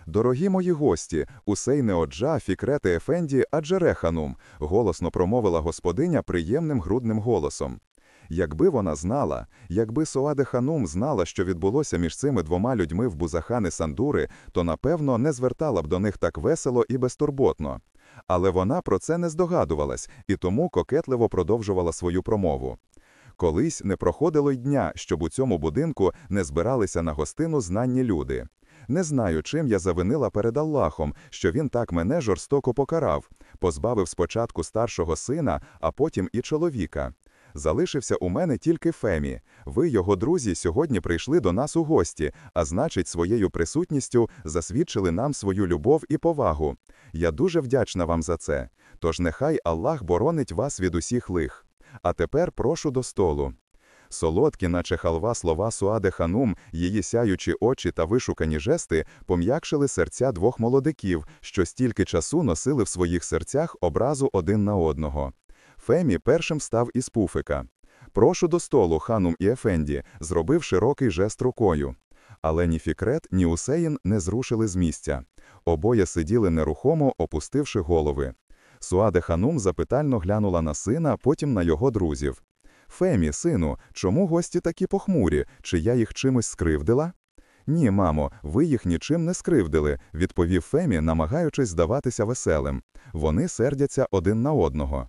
Дорогі мої гості, Усейне Оджа, Фікрете Ефенді, Аджере Ханум, голосно промовила господиня приємним грудним голосом. Якби вона знала, якби Суаде Ханум знала, що відбулося між цими двома людьми в Бузахани Сандури, то, напевно, не звертала б до них так весело і безтурботно. Але вона про це не здогадувалась і тому кокетливо продовжувала свою промову. Колись не проходило й дня, щоб у цьому будинку не збиралися на гостину знанні люди. Не знаю, чим я завинила перед Аллахом, що він так мене жорстоко покарав, позбавив спочатку старшого сина, а потім і чоловіка. Залишився у мене тільки Фемі. Ви, його друзі, сьогодні прийшли до нас у гості, а значить, своєю присутністю засвідчили нам свою любов і повагу. Я дуже вдячна вам за це. Тож нехай Аллах боронить вас від усіх лих. А тепер прошу до столу. Солодкі, наче халва слова Суаде Ханум, її сяючі очі та вишукані жести пом'якшили серця двох молодиків, що стільки часу носили в своїх серцях образу один на одного. Фемі першим став із пуфика. Прошу до столу, ханум і Ефенді, зробив широкий жест рукою. Але ні Фікрет, ні Усеїн не зрушили з місця. Обоє сиділи нерухомо, опустивши голови. Суаде Ханум запитально глянула на сина, потім на його друзів. Фемі, сину, чому гості такі похмурі? Чи я їх чимось скривдила? Ні, мамо, ви їх нічим не скривдили, відповів Фемі, намагаючись здаватися веселим. Вони сердяться один на одного.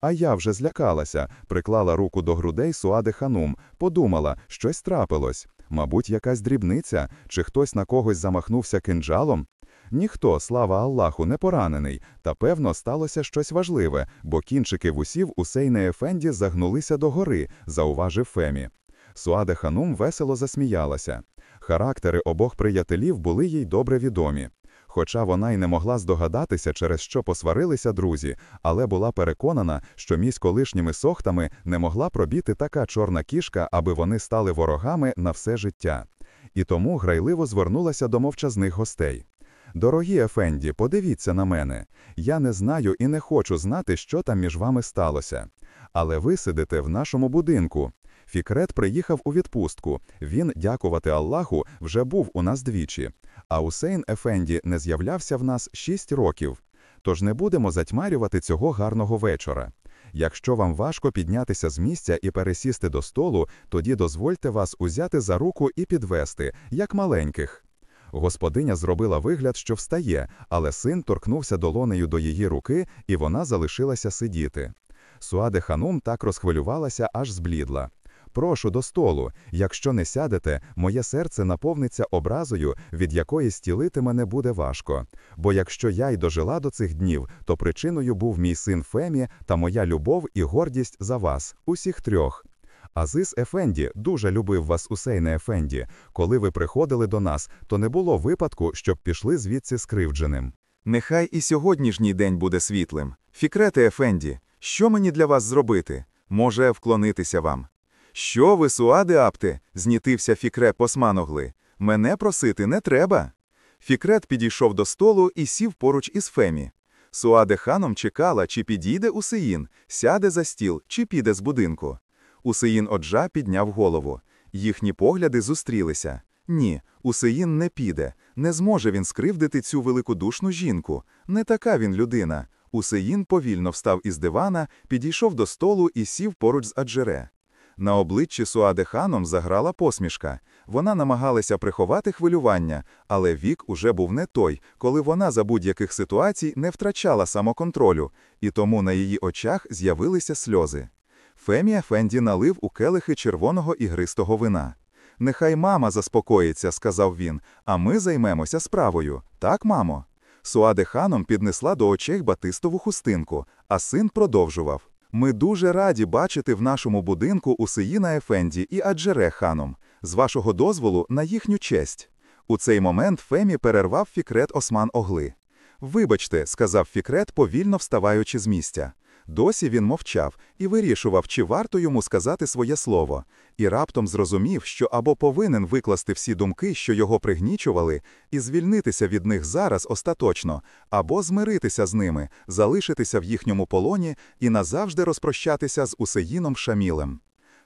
А я вже злякалася, приклала руку до грудей Суаде Ханум, подумала, щось трапилось. Мабуть, якась дрібниця, чи хтось на когось замахнувся кинджалом? Ніхто, слава Аллаху, не поранений, та певно сталося щось важливе, бо кінчики вусів у Сейне Ефенді загнулися догори, зауважив Фемі. Суаде Ханум весело засміялася. Характери обох приятелів були їй добре відомі. Хоча вона й не могла здогадатися, через що посварилися друзі, але була переконана, що місь колишніми сохтами не могла пробіти така чорна кішка, аби вони стали ворогами на все життя. І тому грайливо звернулася до мовчазних гостей. Дорогі Ефенді, подивіться на мене. Я не знаю і не хочу знати, що там між вами сталося. Але ви сидите в нашому будинку. Фікрет приїхав у відпустку. Він, дякувати Аллаху, вже був у нас двічі. А Усейн Ефенді не з'являвся в нас шість років. Тож не будемо затьмарювати цього гарного вечора. Якщо вам важко піднятися з місця і пересісти до столу, тоді дозвольте вас узяти за руку і підвести, як маленьких. Господиня зробила вигляд, що встає, але син торкнувся долонею до її руки, і вона залишилася сидіти. Суаде Ханум так розхвилювалася, аж зблідла. Прошу до столу. Якщо не сядете, моє серце наповниться образою, від якої стілити мене буде важко. Бо якщо я й дожила до цих днів, то причиною був мій син Фемі та моя любов і гордість за вас, усіх трьох. Азис Ефенді дуже любив вас, Усейне Ефенді. Коли ви приходили до нас, то не було випадку, щоб пішли звідси скривдженим. Нехай і сьогоднішній день буде світлим. Фікрете Ефенді, що мені для вас зробити? Може, вклонитися вам? Що ви, суади апте? знітився Фікре посманогли. Мене просити не треба. Фікрет підійшов до столу і сів поруч із Фемі. Суаде ханом чекала, чи підійде Усеїн, сяде за стіл, чи піде з будинку. Усеїн Оджа підняв голову. Їхні погляди зустрілися. Ні, Усеїн не піде. Не зможе він скривдити цю великодушну жінку. Не така він людина. Усеїн повільно встав із дивана, підійшов до столу і сів поруч з Аджере. На обличчі Суаде ханом заграла посмішка. Вона намагалася приховати хвилювання, але вік уже був не той, коли вона за будь-яких ситуацій не втрачала самоконтролю, і тому на її очах з'явилися сльози. Фемія Фенді налив у келихи червоного ігристого вина. Нехай мама заспокоїться, сказав він, а ми займемося справою. Так, мамо? Суаде ханом піднесла до очей батистову хустинку, а син продовжував. Ми дуже раді бачити в нашому будинку Усеїна Ефенді і Аджере ханом. З вашого дозволу на їхню честь. У цей момент Фемі перервав Фікрет Осман Огли. Вибачте, сказав Фікрет, повільно вставаючи з місця. Досі він мовчав і вирішував, чи варто йому сказати своє слово, і раптом зрозумів, що або повинен викласти всі думки, що його пригнічували, і звільнитися від них зараз остаточно, або змиритися з ними, залишитися в їхньому полоні і назавжди розпрощатися з Усеїном Шамілем.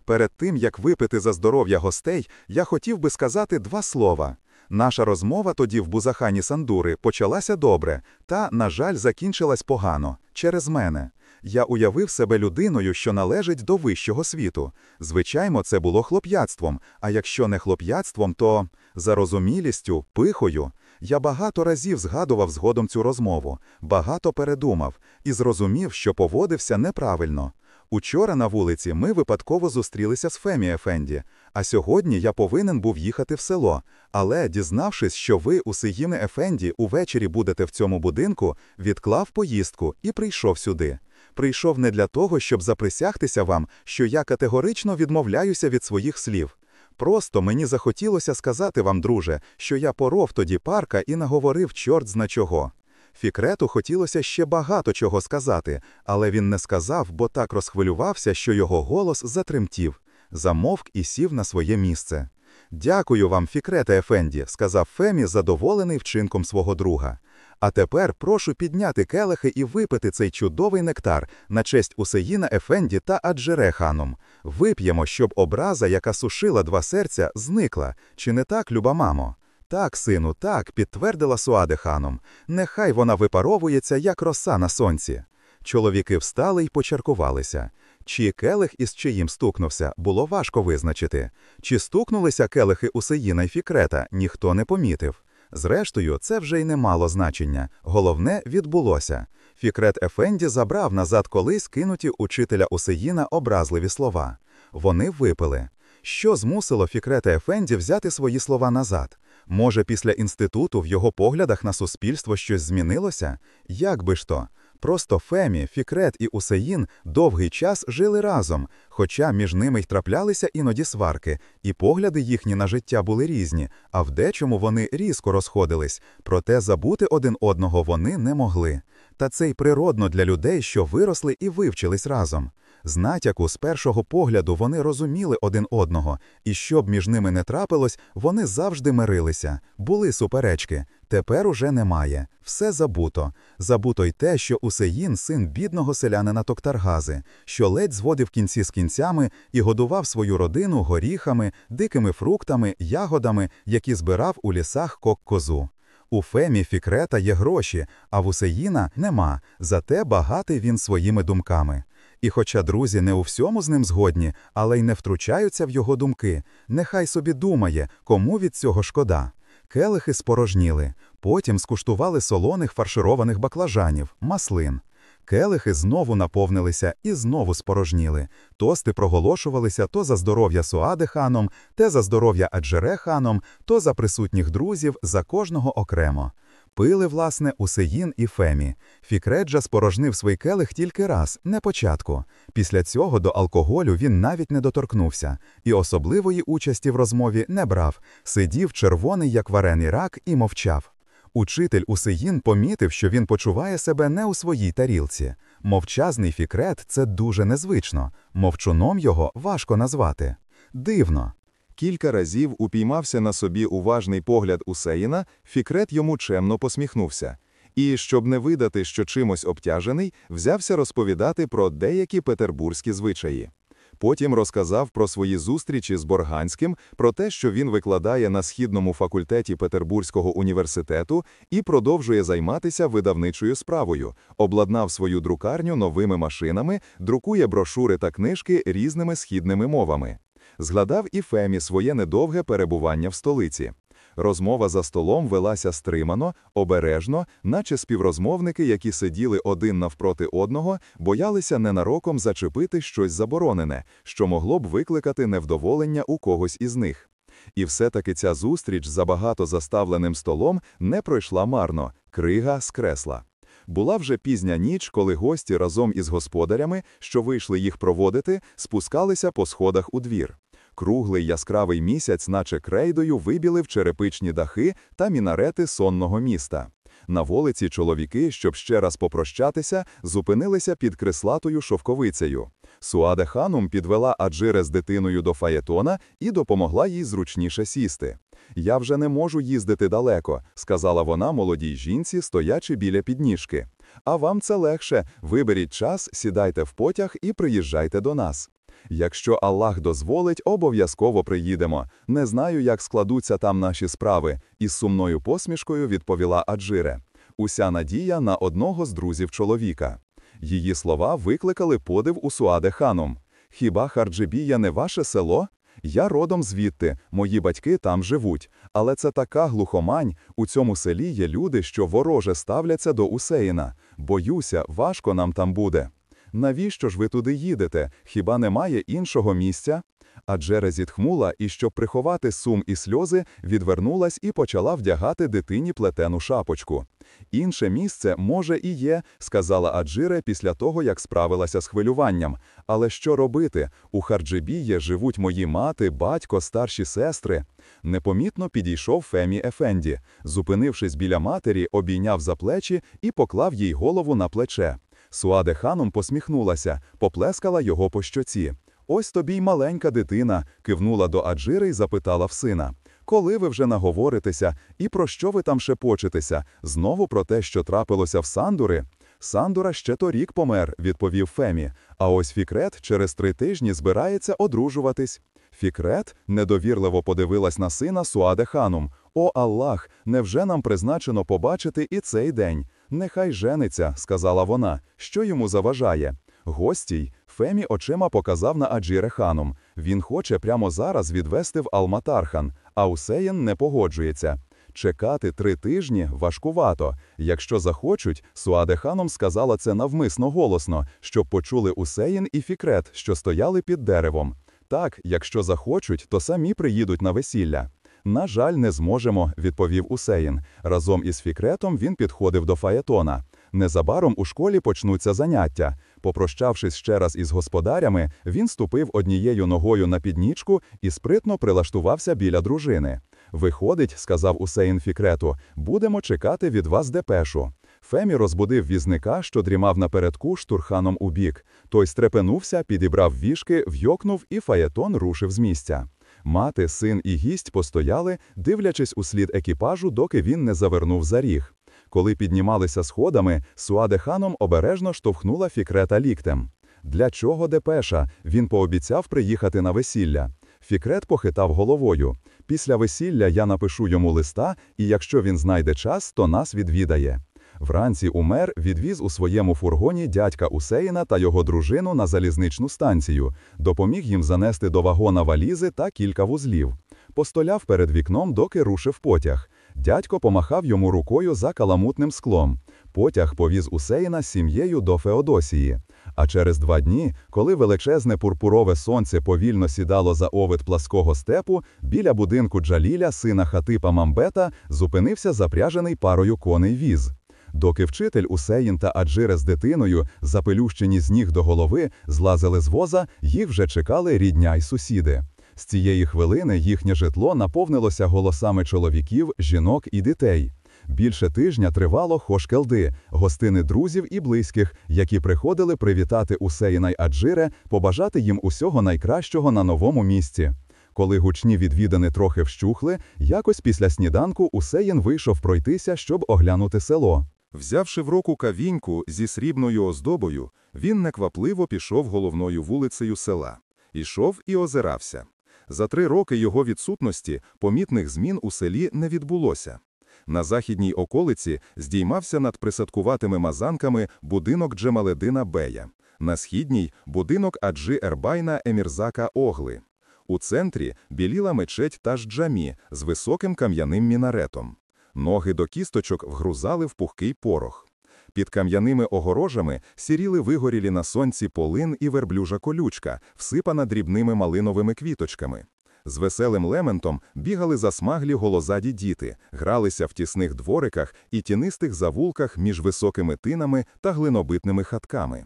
Перед тим, як випити за здоров'я гостей, я хотів би сказати два слова. Наша розмова тоді в Бузахані Сандури почалася добре, та, на жаль, закінчилась погано. через мене. Я уявив себе людиною, що належить до вищого світу. Звичайно, це було хлоп'ятством, а якщо не хлоп'ятством, то зарозумілістю, пихою. Я багато разів згадував згодом цю розмову, багато передумав і зрозумів, що поводився неправильно. Учора на вулиці ми випадково зустрілися з Фемі Ефенді, а сьогодні я повинен був їхати в село. Але, дізнавшись, що ви у Сиїме Ефенді увечері будете в цьому будинку, відклав поїздку і прийшов сюди. Прийшов не для того, щоб заприсягтися вам, що я категорично відмовляюся від своїх слів. Просто мені захотілося сказати вам, друже, що я поров тоді парка і наговорив чорт зна чого. Фікрету хотілося ще багато чого сказати, але він не сказав, бо так розхвилювався, що його голос затремтів, замовк і сів на своє місце. Дякую вам, Фікрете Ефенді, сказав Фемі, задоволений вчинком свого друга. А тепер прошу підняти келихи і випити цей чудовий нектар на честь Усеїна Ефенді та Аджере ханом. Вип'ємо, щоб образа, яка сушила два серця, зникла. Чи не так, люба мамо? Так, сину, так, підтвердила Суаде ханом. Нехай вона випаровується, як роса на сонці. Чоловіки встали й почаркувалися. Чи келих із чиїм стукнувся, було важко визначити. Чи стукнулися келихи Усеїна й Фікрета, ніхто не помітив. Зрештою, це вже й не мало значення. Головне відбулося. Фікрет Ефенді забрав назад колись кинуті учителя Усеїна образливі слова. Вони випили. Що змусило Фікрета Ефенді взяти свої слова назад? Може, після інституту в його поглядах на суспільство щось змінилося? Як би ж то? Просто Фемі, Фікрет і Усеїн довгий час жили разом, хоча між ними й траплялися іноді сварки, і погляди їхні на життя були різні, а в дечому вони різко розходились, проте забути один одного вони не могли. Та це й природно для людей, що виросли і вивчились разом. З натяку, з першого погляду, вони розуміли один одного, і щоб між ними не трапилось, вони завжди мирилися, були суперечки. Тепер уже немає. Все забуто. Забуто й те, що Усеїн син бідного селянина Токтаргази, що ледь зводив кінці з кінцями і годував свою родину горіхами, дикими фруктами, ягодами, які збирав у лісах кок-козу. У Фемі Фікрета є гроші, а в Усеїна нема, зате багатий він своїми думками. І хоча друзі не у всьому з ним згодні, але й не втручаються в його думки, нехай собі думає, кому від цього шкода. Келихи спорожніли, потім скуштували солоних фаршированих баклажанів, маслин. Келихи знову наповнилися і знову спорожніли. Тости проголошувалися то за здоров'я Суади ханом, те за здоров'я Аджере ханом, то за присутніх друзів, за кожного окремо. Пили, власне, Усеїн і Фемі. Фікреджа спорожнив свій келих тільки раз, не початку. Після цього до алкоголю він навіть не доторкнувся, і особливої участі в розмові не брав. Сидів червоний, як варений рак, і мовчав. Учитель Усеїн помітив, що він почуває себе не у своїй тарілці. Мовчазний фікрет це дуже незвично. Мовчуном його важко назвати. Дивно. Кілька разів упіймався на собі уважний погляд Усеїна, Фікрет йому чемно посміхнувся. І, щоб не видати, що чимось обтяжений, взявся розповідати про деякі петербурзькі звичаї. Потім розказав про свої зустрічі з Борганським, про те, що він викладає на східному факультеті Петербурзького університету і продовжує займатися видавничою справою, обладнав свою друкарню новими машинами, друкує брошури та книжки різними східними мовами. Згадав і Фемі своє недовге перебування в столиці. Розмова за столом велася стримано, обережно, наче співрозмовники, які сиділи один навпроти одного, боялися ненароком зачепити щось заборонене, що могло б викликати невдоволення у когось із них. І все-таки ця зустріч за багато заставленим столом не пройшла марно, крига скресла. Була вже пізня ніч, коли гості разом із господарями, що вийшли їх проводити, спускалися по сходах у двір. Круглий яскравий місяць, наче крейдою, вибілив черепичні дахи та мінарети сонного міста. На вулиці чоловіки, щоб ще раз попрощатися, зупинилися під креслатою шовковицею. Суаде ханум підвела Аджире з дитиною до фаєтона і допомогла їй зручніше сісти. Я вже не можу їздити далеко, сказала вона молодій жінці, стоячи біля підніжки. А вам це легше. Виберіть час, сідайте в потяг і приїжджайте до нас. Якщо Аллах дозволить, обов'язково приїдемо. Не знаю, як складуться там наші справи, із сумною посмішкою відповіла Аджире. Уся надія на одного з друзів чоловіка. Її слова викликали подив у Суаде ханом. Хіба Харджибія не ваше село? Я родом звідти, мої батьки там живуть. Але це така глухомань, у цьому селі є люди, що вороже ставляться до Усеїна. Боюся, важко нам там буде. Навіщо ж ви туди їдете? Хіба немає іншого місця? А Джере зітхнула і, щоб приховати сум і сльози, відвернулась і почала вдягати дитині плетену шапочку. Інше місце, може, і є, сказала Аджире після того, як справилася з хвилюванням. Але що робити? У Харджибіє живуть мої мати, батько, старші сестри. Непомітно підійшов Фемі Ефенді. Зупинившись біля матері, обійняв за плечі і поклав їй голову на плече. Суаде ханом посміхнулася, поплескала його по щоці. Ось тобі й маленька дитина, кивнула до Аджіре й запитала в сина. Коли ви вже наговоритеся, і про що ви там шепочетеся? Знову про те, що трапилося в Сандури? Сандура ще торік помер, відповів Фемі. А ось Фікрет через три тижні збирається одружуватись. Фікрет? Недовірливо подивилась на сина Суаде Ханум. О Аллах, невже нам призначено побачити і цей день? Нехай жениться, сказала вона. Що йому заважає? Гостій Фемі очима показав на Аджіре Ханум. Він хоче прямо зараз відвести в Алматархан, а Усеєн не погоджується. Чекати три тижні важкувато. Якщо захочуть, Суаде Ханом сказала це навмисно голосно, щоб почули Усеїн і Фікрет, що стояли під деревом. Так, якщо захочуть, то самі приїдуть на весілля. На жаль, не зможемо, відповів Усеїн. Разом із Фікретом він підходив до Фаєтона. Незабаром у школі почнуться заняття. Попрощавшись ще раз із господарями, він ступив однією ногою на піднічку і спритно прилаштувався біля дружини. Виходить, сказав Усеїн Фікрету, будемо чекати від вас депешу. Фемі розбудив візника, що дрімав напередку штурханом у бік. Той стрепенувся, підібрав вішки, вйокнув, і фаєтон рушив з місця. Мати, син і гість постояли, дивлячись у слід екіпажу, доки він не завернув за ріг. Коли піднімалися сходами, Суаде ханом обережно штовхнула Фікрета ліктем. Для чого депеша? Він пообіцяв приїхати на весілля. Фікрет похитав головою. Після весілля я напишу йому листа, і якщо він знайде час, то нас відвідає. Вранці Умер відвіз у своєму фургоні дядька Усеїна та його дружину на залізничну станцію, допоміг їм занести до вагона валізи та кілька вузлів. Постоляв перед вікном, доки рушив потяг. Дядько помахав йому рукою за каламутним склом. Потяг повіз Усеїна з сім'єю до Феодосії. А через два дні, коли величезне пурпурове сонце повільно сідало за овид плаского степу, біля будинку Джаліля, сина Хатипа Мамбета, зупинився запряжений парою коней віз. Доки вчитель Усеїн та Аджире з дитиною, запелющені з ніг до голови, злазили з воза, їх вже чекали рідня й сусіди. З цієї хвилини їхнє житло наповнилося голосами чоловіків, жінок і дітей. Більше тижня тривало хошкелди, гостини друзів і близьких, які приходили привітати Усеїна й Аджире, побажати їм усього найкращого на новому місці. Коли гучні відвідини трохи вщухли, якось після сніданку Усеїн вийшов пройтися, щоб оглянути село. Взявши в руку кавіньку зі срібною оздобою, він неквапливо пішов головною вулицею села. Ішов і озирався. За три роки його відсутності помітних змін у селі не відбулося. На західній околиці здіймався над присадкуватими мазанками будинок Джемаледина Бея, на східній – будинок Аджи Ербайна Емірзака Огли. У центрі біліла мечеть Таш-Джамі з високим кам'яним мінаретом. Ноги до кісточок вгрузали в пухкий порох. Під кам'яними огорожами сіріли вигорілі на сонці полин і верблюжа колючка, всипана дрібними малиновими квіточками. З веселим лементом бігали засмаглі голозаді діти, гралися в тісних двориках і тінистих завулках між високими тинами та глинобитними хатками.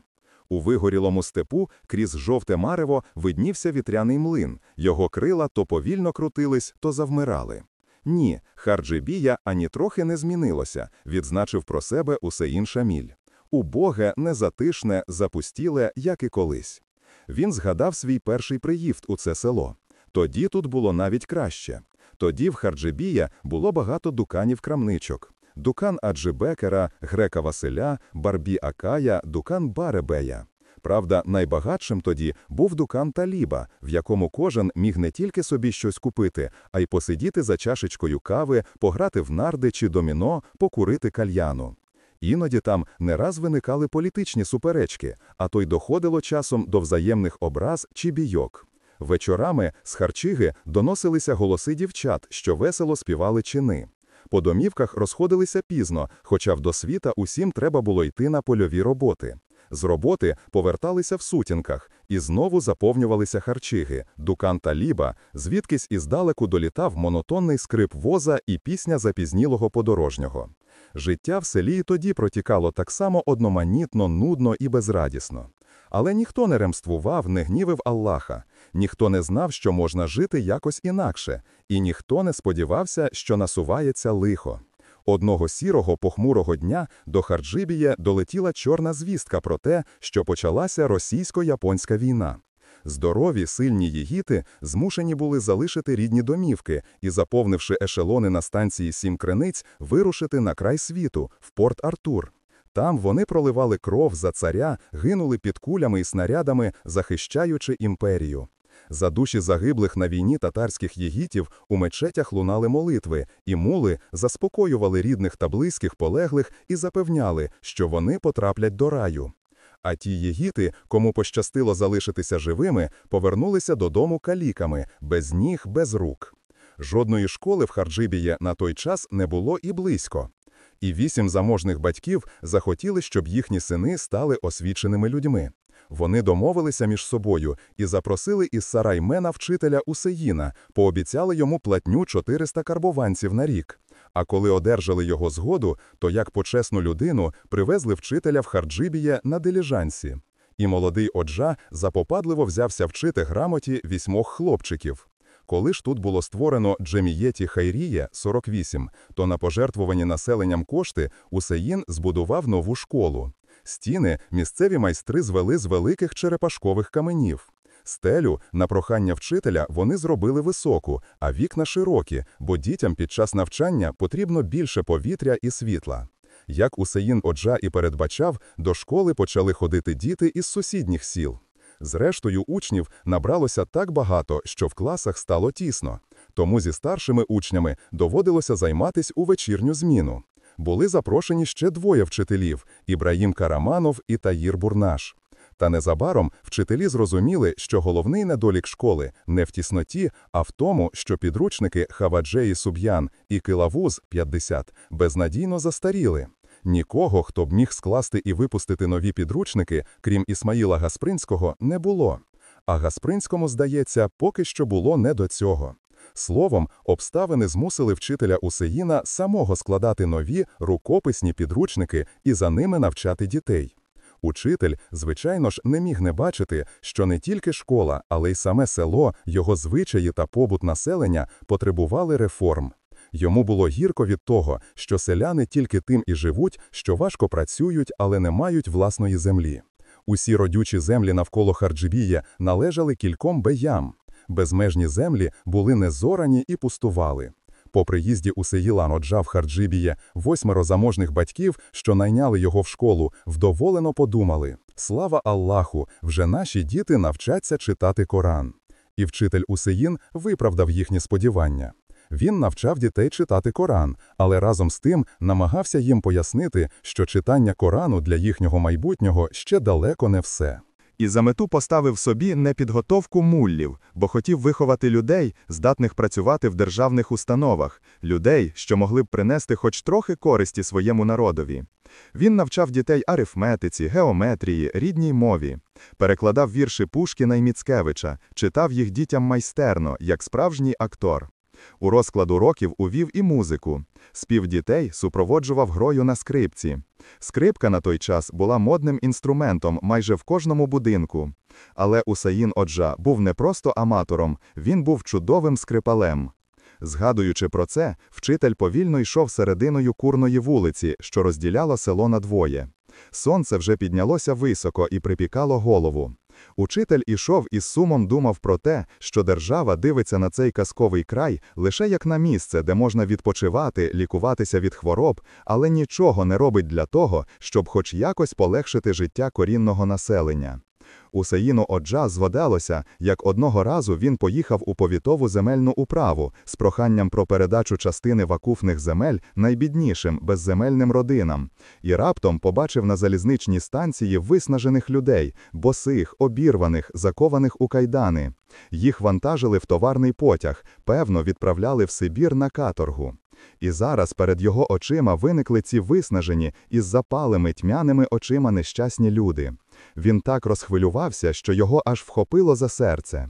У вигорілому степу крізь жовте марево виднівся вітряний млин, його крила то повільно крутились, то завмирали. Ні, Харджибія ані трохи не змінилося, відзначив про себе усе інша міль. Убоге, незатишне, запустіле, як і колись. Він згадав свій перший приїзд у це село. Тоді тут було навіть краще. Тоді в Харджибія було багато дуканів-крамничок. Дукан Аджибекера, Грека Василя, Барбі Акая, Дукан Баребея. Правда, найбагатшим тоді був дукан Таліба, в якому кожен міг не тільки собі щось купити, а й посидіти за чашечкою кави, пограти в нарди чи доміно, покурити кальяну. Іноді там не раз виникали політичні суперечки, а то й доходило часом до взаємних образ чи бійок. Вечорами з харчиги доносилися голоси дівчат, що весело співали чини. По домівках розходилися пізно, хоча в досвіта усім треба було йти на польові роботи. З роботи поверталися в сутінках і знову заповнювалися харчиги, дукан та ліба, звідкись іздалеку долітав монотонний скрип воза і пісня запізнілого подорожнього. Життя в селі тоді протікало так само одноманітно, нудно і безрадісно. Але ніхто не ремствував, не гнівив Аллаха, ніхто не знав, що можна жити якось інакше, і ніхто не сподівався, що насувається лихо. Одного сірого похмурого дня до Харджибія долетіла чорна звістка про те, що почалася російсько-японська війна. Здорові, сильні єгіти змушені були залишити рідні домівки і, заповнивши ешелони на станції Сім Криниць, вирушити на край світу, в порт Артур. Там вони проливали кров за царя, гинули під кулями і снарядами, захищаючи імперію. За душі загиблих на війні татарських єгітів у мечетях лунали молитви, і мули заспокоювали рідних та близьких полеглих і запевняли, що вони потраплять до раю. А ті єгіти, кому пощастило залишитися живими, повернулися додому каліками, без ніг, без рук. Жодної школи в Харджибіє на той час не було і близько. І вісім заможних батьків захотіли, щоб їхні сини стали освіченими людьми. Вони домовилися між собою і запросили із Сараймена вчителя Усеїна, пообіцяли йому платню 400 карбованців на рік. А коли одержали його згоду, то як почесну людину привезли вчителя в Харджибіє на диліжансі. І молодий Оджа запопадливо взявся вчити грамоті вісьмох хлопчиків. Коли ж тут було створено Джемієті Хайріє 48, то на пожертвувані населенням кошти Усеїн збудував нову школу. Стіни місцеві майстри звели з великих черепашкових каменів. Стелю на прохання вчителя вони зробили високу, а вікна широкі, бо дітям під час навчання потрібно більше повітря і світла. Як Усеїн Оджа і передбачав, до школи почали ходити діти із сусідніх сіл. Зрештою, учнів набралося так багато, що в класах стало тісно. Тому зі старшими учнями доводилося займатись у вечірню зміну. Були запрошені ще двоє вчителів Ібраїм Караманов і Таїр Бурнаш. Та незабаром вчителі зрозуміли, що головний недолік школи не в тісноті, а в тому, що підручники Хаваджеї Суб'ян і Килавуз 50 безнадійно застаріли. Нікого, хто б міг скласти і випустити нові підручники, крім Ісмаїла Гаспринського, не було. А Гаспринському, здається, поки що було не до цього. Словом, обставини змусили вчителя Усеїна самого складати нові рукописні підручники і за ними навчати дітей. Учитель, звичайно ж, не міг не бачити, що не тільки школа, але й саме село, його звичаї та побут населення потребували реформ. Йому було гірко від того, що селяни тільки тим і живуть, що важко працюють, але не мають власної землі. Усі родючі землі навколо Харджибія належали кільком беям. Безмежні землі були незорані і пустували. По приїзді у Сеїлан Оджа в Харджибіє восьмеро заможних батьків, що найняли його в школу, вдоволено подумали «Слава Аллаху! Вже наші діти навчаться читати Коран». І вчитель Усеїн виправдав їхні сподівання. Він навчав дітей читати Коран, але разом з тим намагався їм пояснити, що читання Корану для їхнього майбутнього ще далеко не все. І за мету поставив собі не підготовку муллів, бо хотів виховати людей, здатних працювати в державних установах, людей, що могли б принести хоч трохи користі своєму народові. Він навчав дітей арифметиці, геометрії, рідній мові, перекладав вірші Пушкіна й Міцкевича, читав їх дітям майстерно, як справжній актор. У розклад уроків увів і музику. Спів дітей супроводжував грою на скрипці. Скрипка на той час була модним інструментом майже в кожному будинку. Але Усаїн Оджа був не просто аматором, він був чудовим скрипалем. Згадуючи про це, вчитель повільно йшов серединою курної вулиці, що розділяло село на двоє. Сонце вже піднялося високо і припікало голову. Учитель ішов і з сумом думав про те, що держава дивиться на цей казковий край лише як на місце, де можна відпочивати, лікуватися від хвороб, але нічого не робить для того, щоб хоч якось полегшити життя корінного населення. Усеїну Оджа зводилося, як одного разу він поїхав у повітову земельну управу з проханням про передачу частини вакуфних земель найбіднішим безземельним родинам, і раптом побачив на залізничній станції виснажених людей, босих, обірваних, закованих у кайдани. Їх вантажили в товарний потяг, певно, відправляли в Сибір на каторгу. І зараз перед його очима виникли ці виснажені із запалими тьмяними очима нещасні люди. Він так розхвилювався, що його аж вхопило за серце.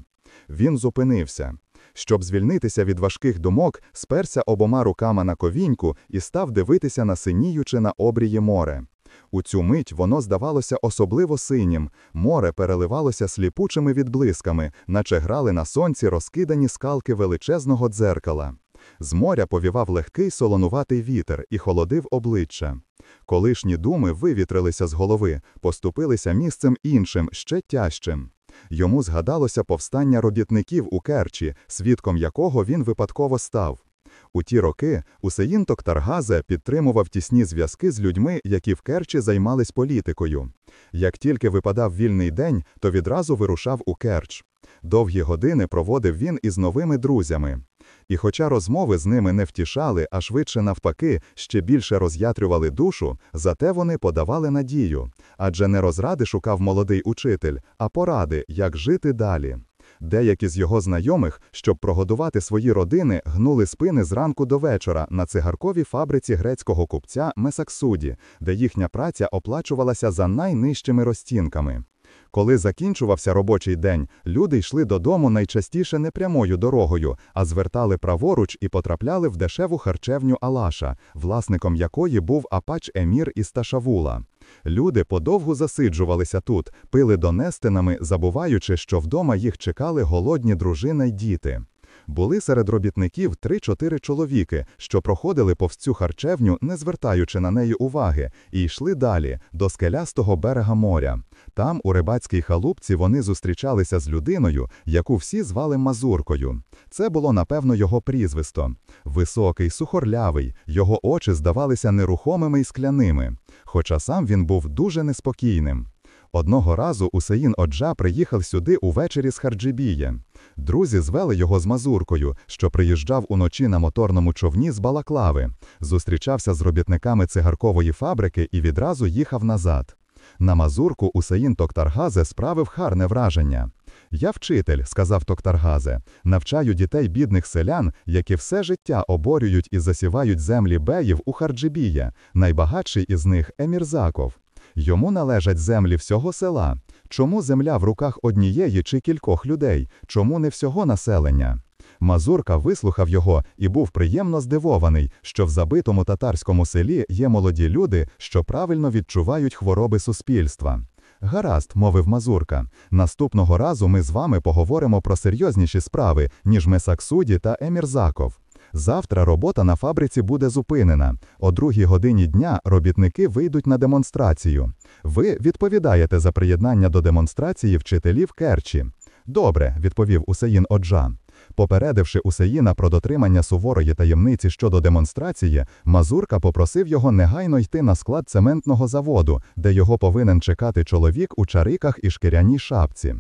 Він зупинився. Щоб звільнитися від важких думок, сперся обома руками на ковіньку і став дивитися на синіюче на обрії море. У цю мить воно здавалося особливо синім, море переливалося сліпучими відблисками, наче грали на сонці розкидані скалки величезного дзеркала. З моря повівав легкий солонуватий вітер і холодив обличчя. Колишні думи вивітрилися з голови, поступилися місцем іншим, ще тяжчим. Йому згадалося повстання робітників у Керчі, свідком якого він випадково став. У ті роки Усеїн Токтаргазе підтримував тісні зв'язки з людьми, які в Керчі займались політикою. Як тільки випадав вільний день, то відразу вирушав у Керч. Довгі години проводив він із новими друзями. І хоча розмови з ними не втішали, а швидше навпаки, ще більше роз'ятрювали душу, зате вони подавали надію. Адже не розради шукав молодий учитель, а поради, як жити далі. Деякі з його знайомих, щоб прогодувати свої родини, гнули спини зранку до вечора на цигарковій фабриці грецького купця Месаксуді, де їхня праця оплачувалася за найнижчими розцінками. Коли закінчувався робочий день, люди йшли додому найчастіше не прямою дорогою, а звертали праворуч і потрапляли в дешеву харчевню Алаша, власником якої був Апач Емір із Ташавула. Люди подовгу засиджувалися тут, пили донестинами, забуваючи, що вдома їх чекали голодні дружина й діти. Були серед робітників три-чотири чоловіки, що проходили повз цю харчевню, не звертаючи на неї уваги, і йшли далі, до скелястого берега моря. Там, у рибацькій халупці, вони зустрічалися з людиною, яку всі звали Мазуркою. Це було, напевно, його прізвисто. Високий, сухорлявий, його очі здавалися нерухомими і скляними, хоча сам він був дуже неспокійним. Одного разу Усеїн Оджа приїхав сюди увечері з Харджибія. Друзі звели його з Мазуркою, що приїжджав уночі на моторному човні з Балаклави, зустрічався з робітниками цигаркової фабрики і відразу їхав назад. На Мазурку Усеїн Токтаргазе справив гарне враження. «Я вчитель», – сказав Токтаргазе, – «навчаю дітей бідних селян, які все життя оборюють і засівають землі беїв у Харджибія, найбагатший із них – Емірзаков. Йому належать землі всього села. Чому земля в руках однієї чи кількох людей? Чому не всього населення? Мазурка вислухав його і був приємно здивований, що в забитому татарському селі є молоді люди, що правильно відчувають хвороби суспільства. Гаразд, мовив Мазурка. Наступного разу ми з вами поговоримо про серйозніші справи, ніж Месаксуді та Емірзаков. Завтра робота на фабриці буде зупинена. О другій годині дня робітники вийдуть на демонстрацію. Ви відповідаєте за приєднання до демонстрації вчителів Керчі. Добре, відповів Усеїн Оджа. Попередивши Усеїна про дотримання суворої таємниці щодо демонстрації, Мазурка попросив його негайно йти на склад цементного заводу, де його повинен чекати чоловік у чариках і шкіряній шапці.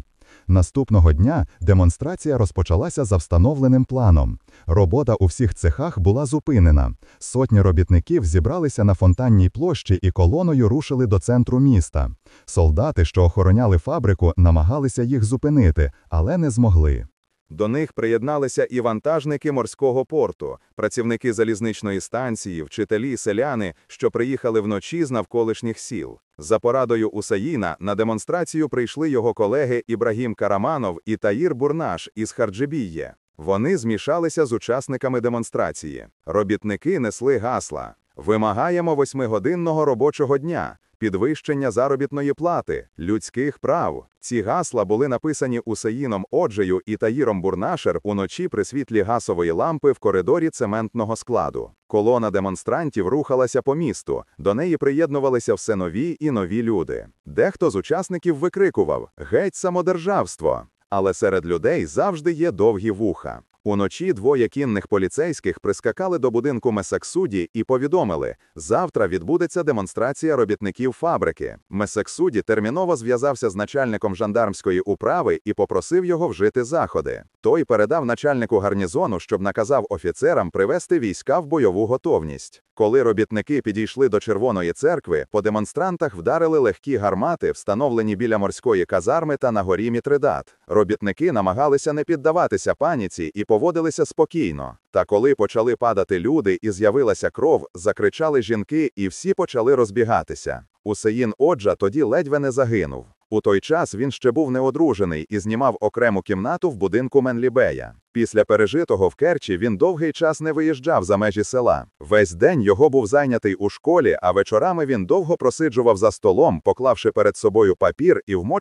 Наступного дня демонстрація розпочалася за встановленим планом. Робота у всіх цехах була зупинена. Сотні робітників зібралися на фонтанній площі і колоною рушили до центру міста. Солдати, що охороняли фабрику, намагалися їх зупинити, але не змогли. До них приєдналися і вантажники морського порту, працівники залізничної станції, вчителі, селяни, що приїхали вночі з навколишніх сіл. За порадою Усаїна на демонстрацію прийшли його колеги Ібрагім Караманов і Таїр Бурнаш із Харджибіє. Вони змішалися з учасниками демонстрації. Робітники несли гасла. Вимагаємо восьмигодинного робочого дня, підвищення заробітної плати, людських прав. Ці гасла були написані Усеїном Оджею і Таїром Бурнашер уночі при світлі гасової лампи в коридорі цементного складу. Колона демонстрантів рухалася по місту, до неї приєднувалися все нові і нові люди. Дехто з учасників викрикував «Геть самодержавство!». Але серед людей завжди є довгі вуха. Уночі двоє кінних поліцейських прискакали до будинку Месаксуді і повідомили, завтра відбудеться демонстрація робітників фабрики. Месаксуді терміново зв'язався з начальником жандармської управи і попросив його вжити заходи. Той передав начальнику гарнізону, щоб наказав офіцерам привести війська в бойову готовність. Коли робітники підійшли до Червоної церкви, по демонстрантах вдарили легкі гармати, встановлені біля морської казарми та на горі Мітридат. Робітники намагалися не піддаватися паніці і поводилися спокійно. Та коли почали падати люди і з'явилася кров, закричали жінки, і всі почали розбігатися. Усеїн Оджа тоді ледве не загинув. У той час він ще був неодружений і знімав окрему кімнату в будинку Менлібея. Після пережитого в Керчі він довгий час не виїжджав за межі села. Весь день його був зайнятий у школі, а вечорами він довго просиджував за столом, поклавши перед собою папір і вмочив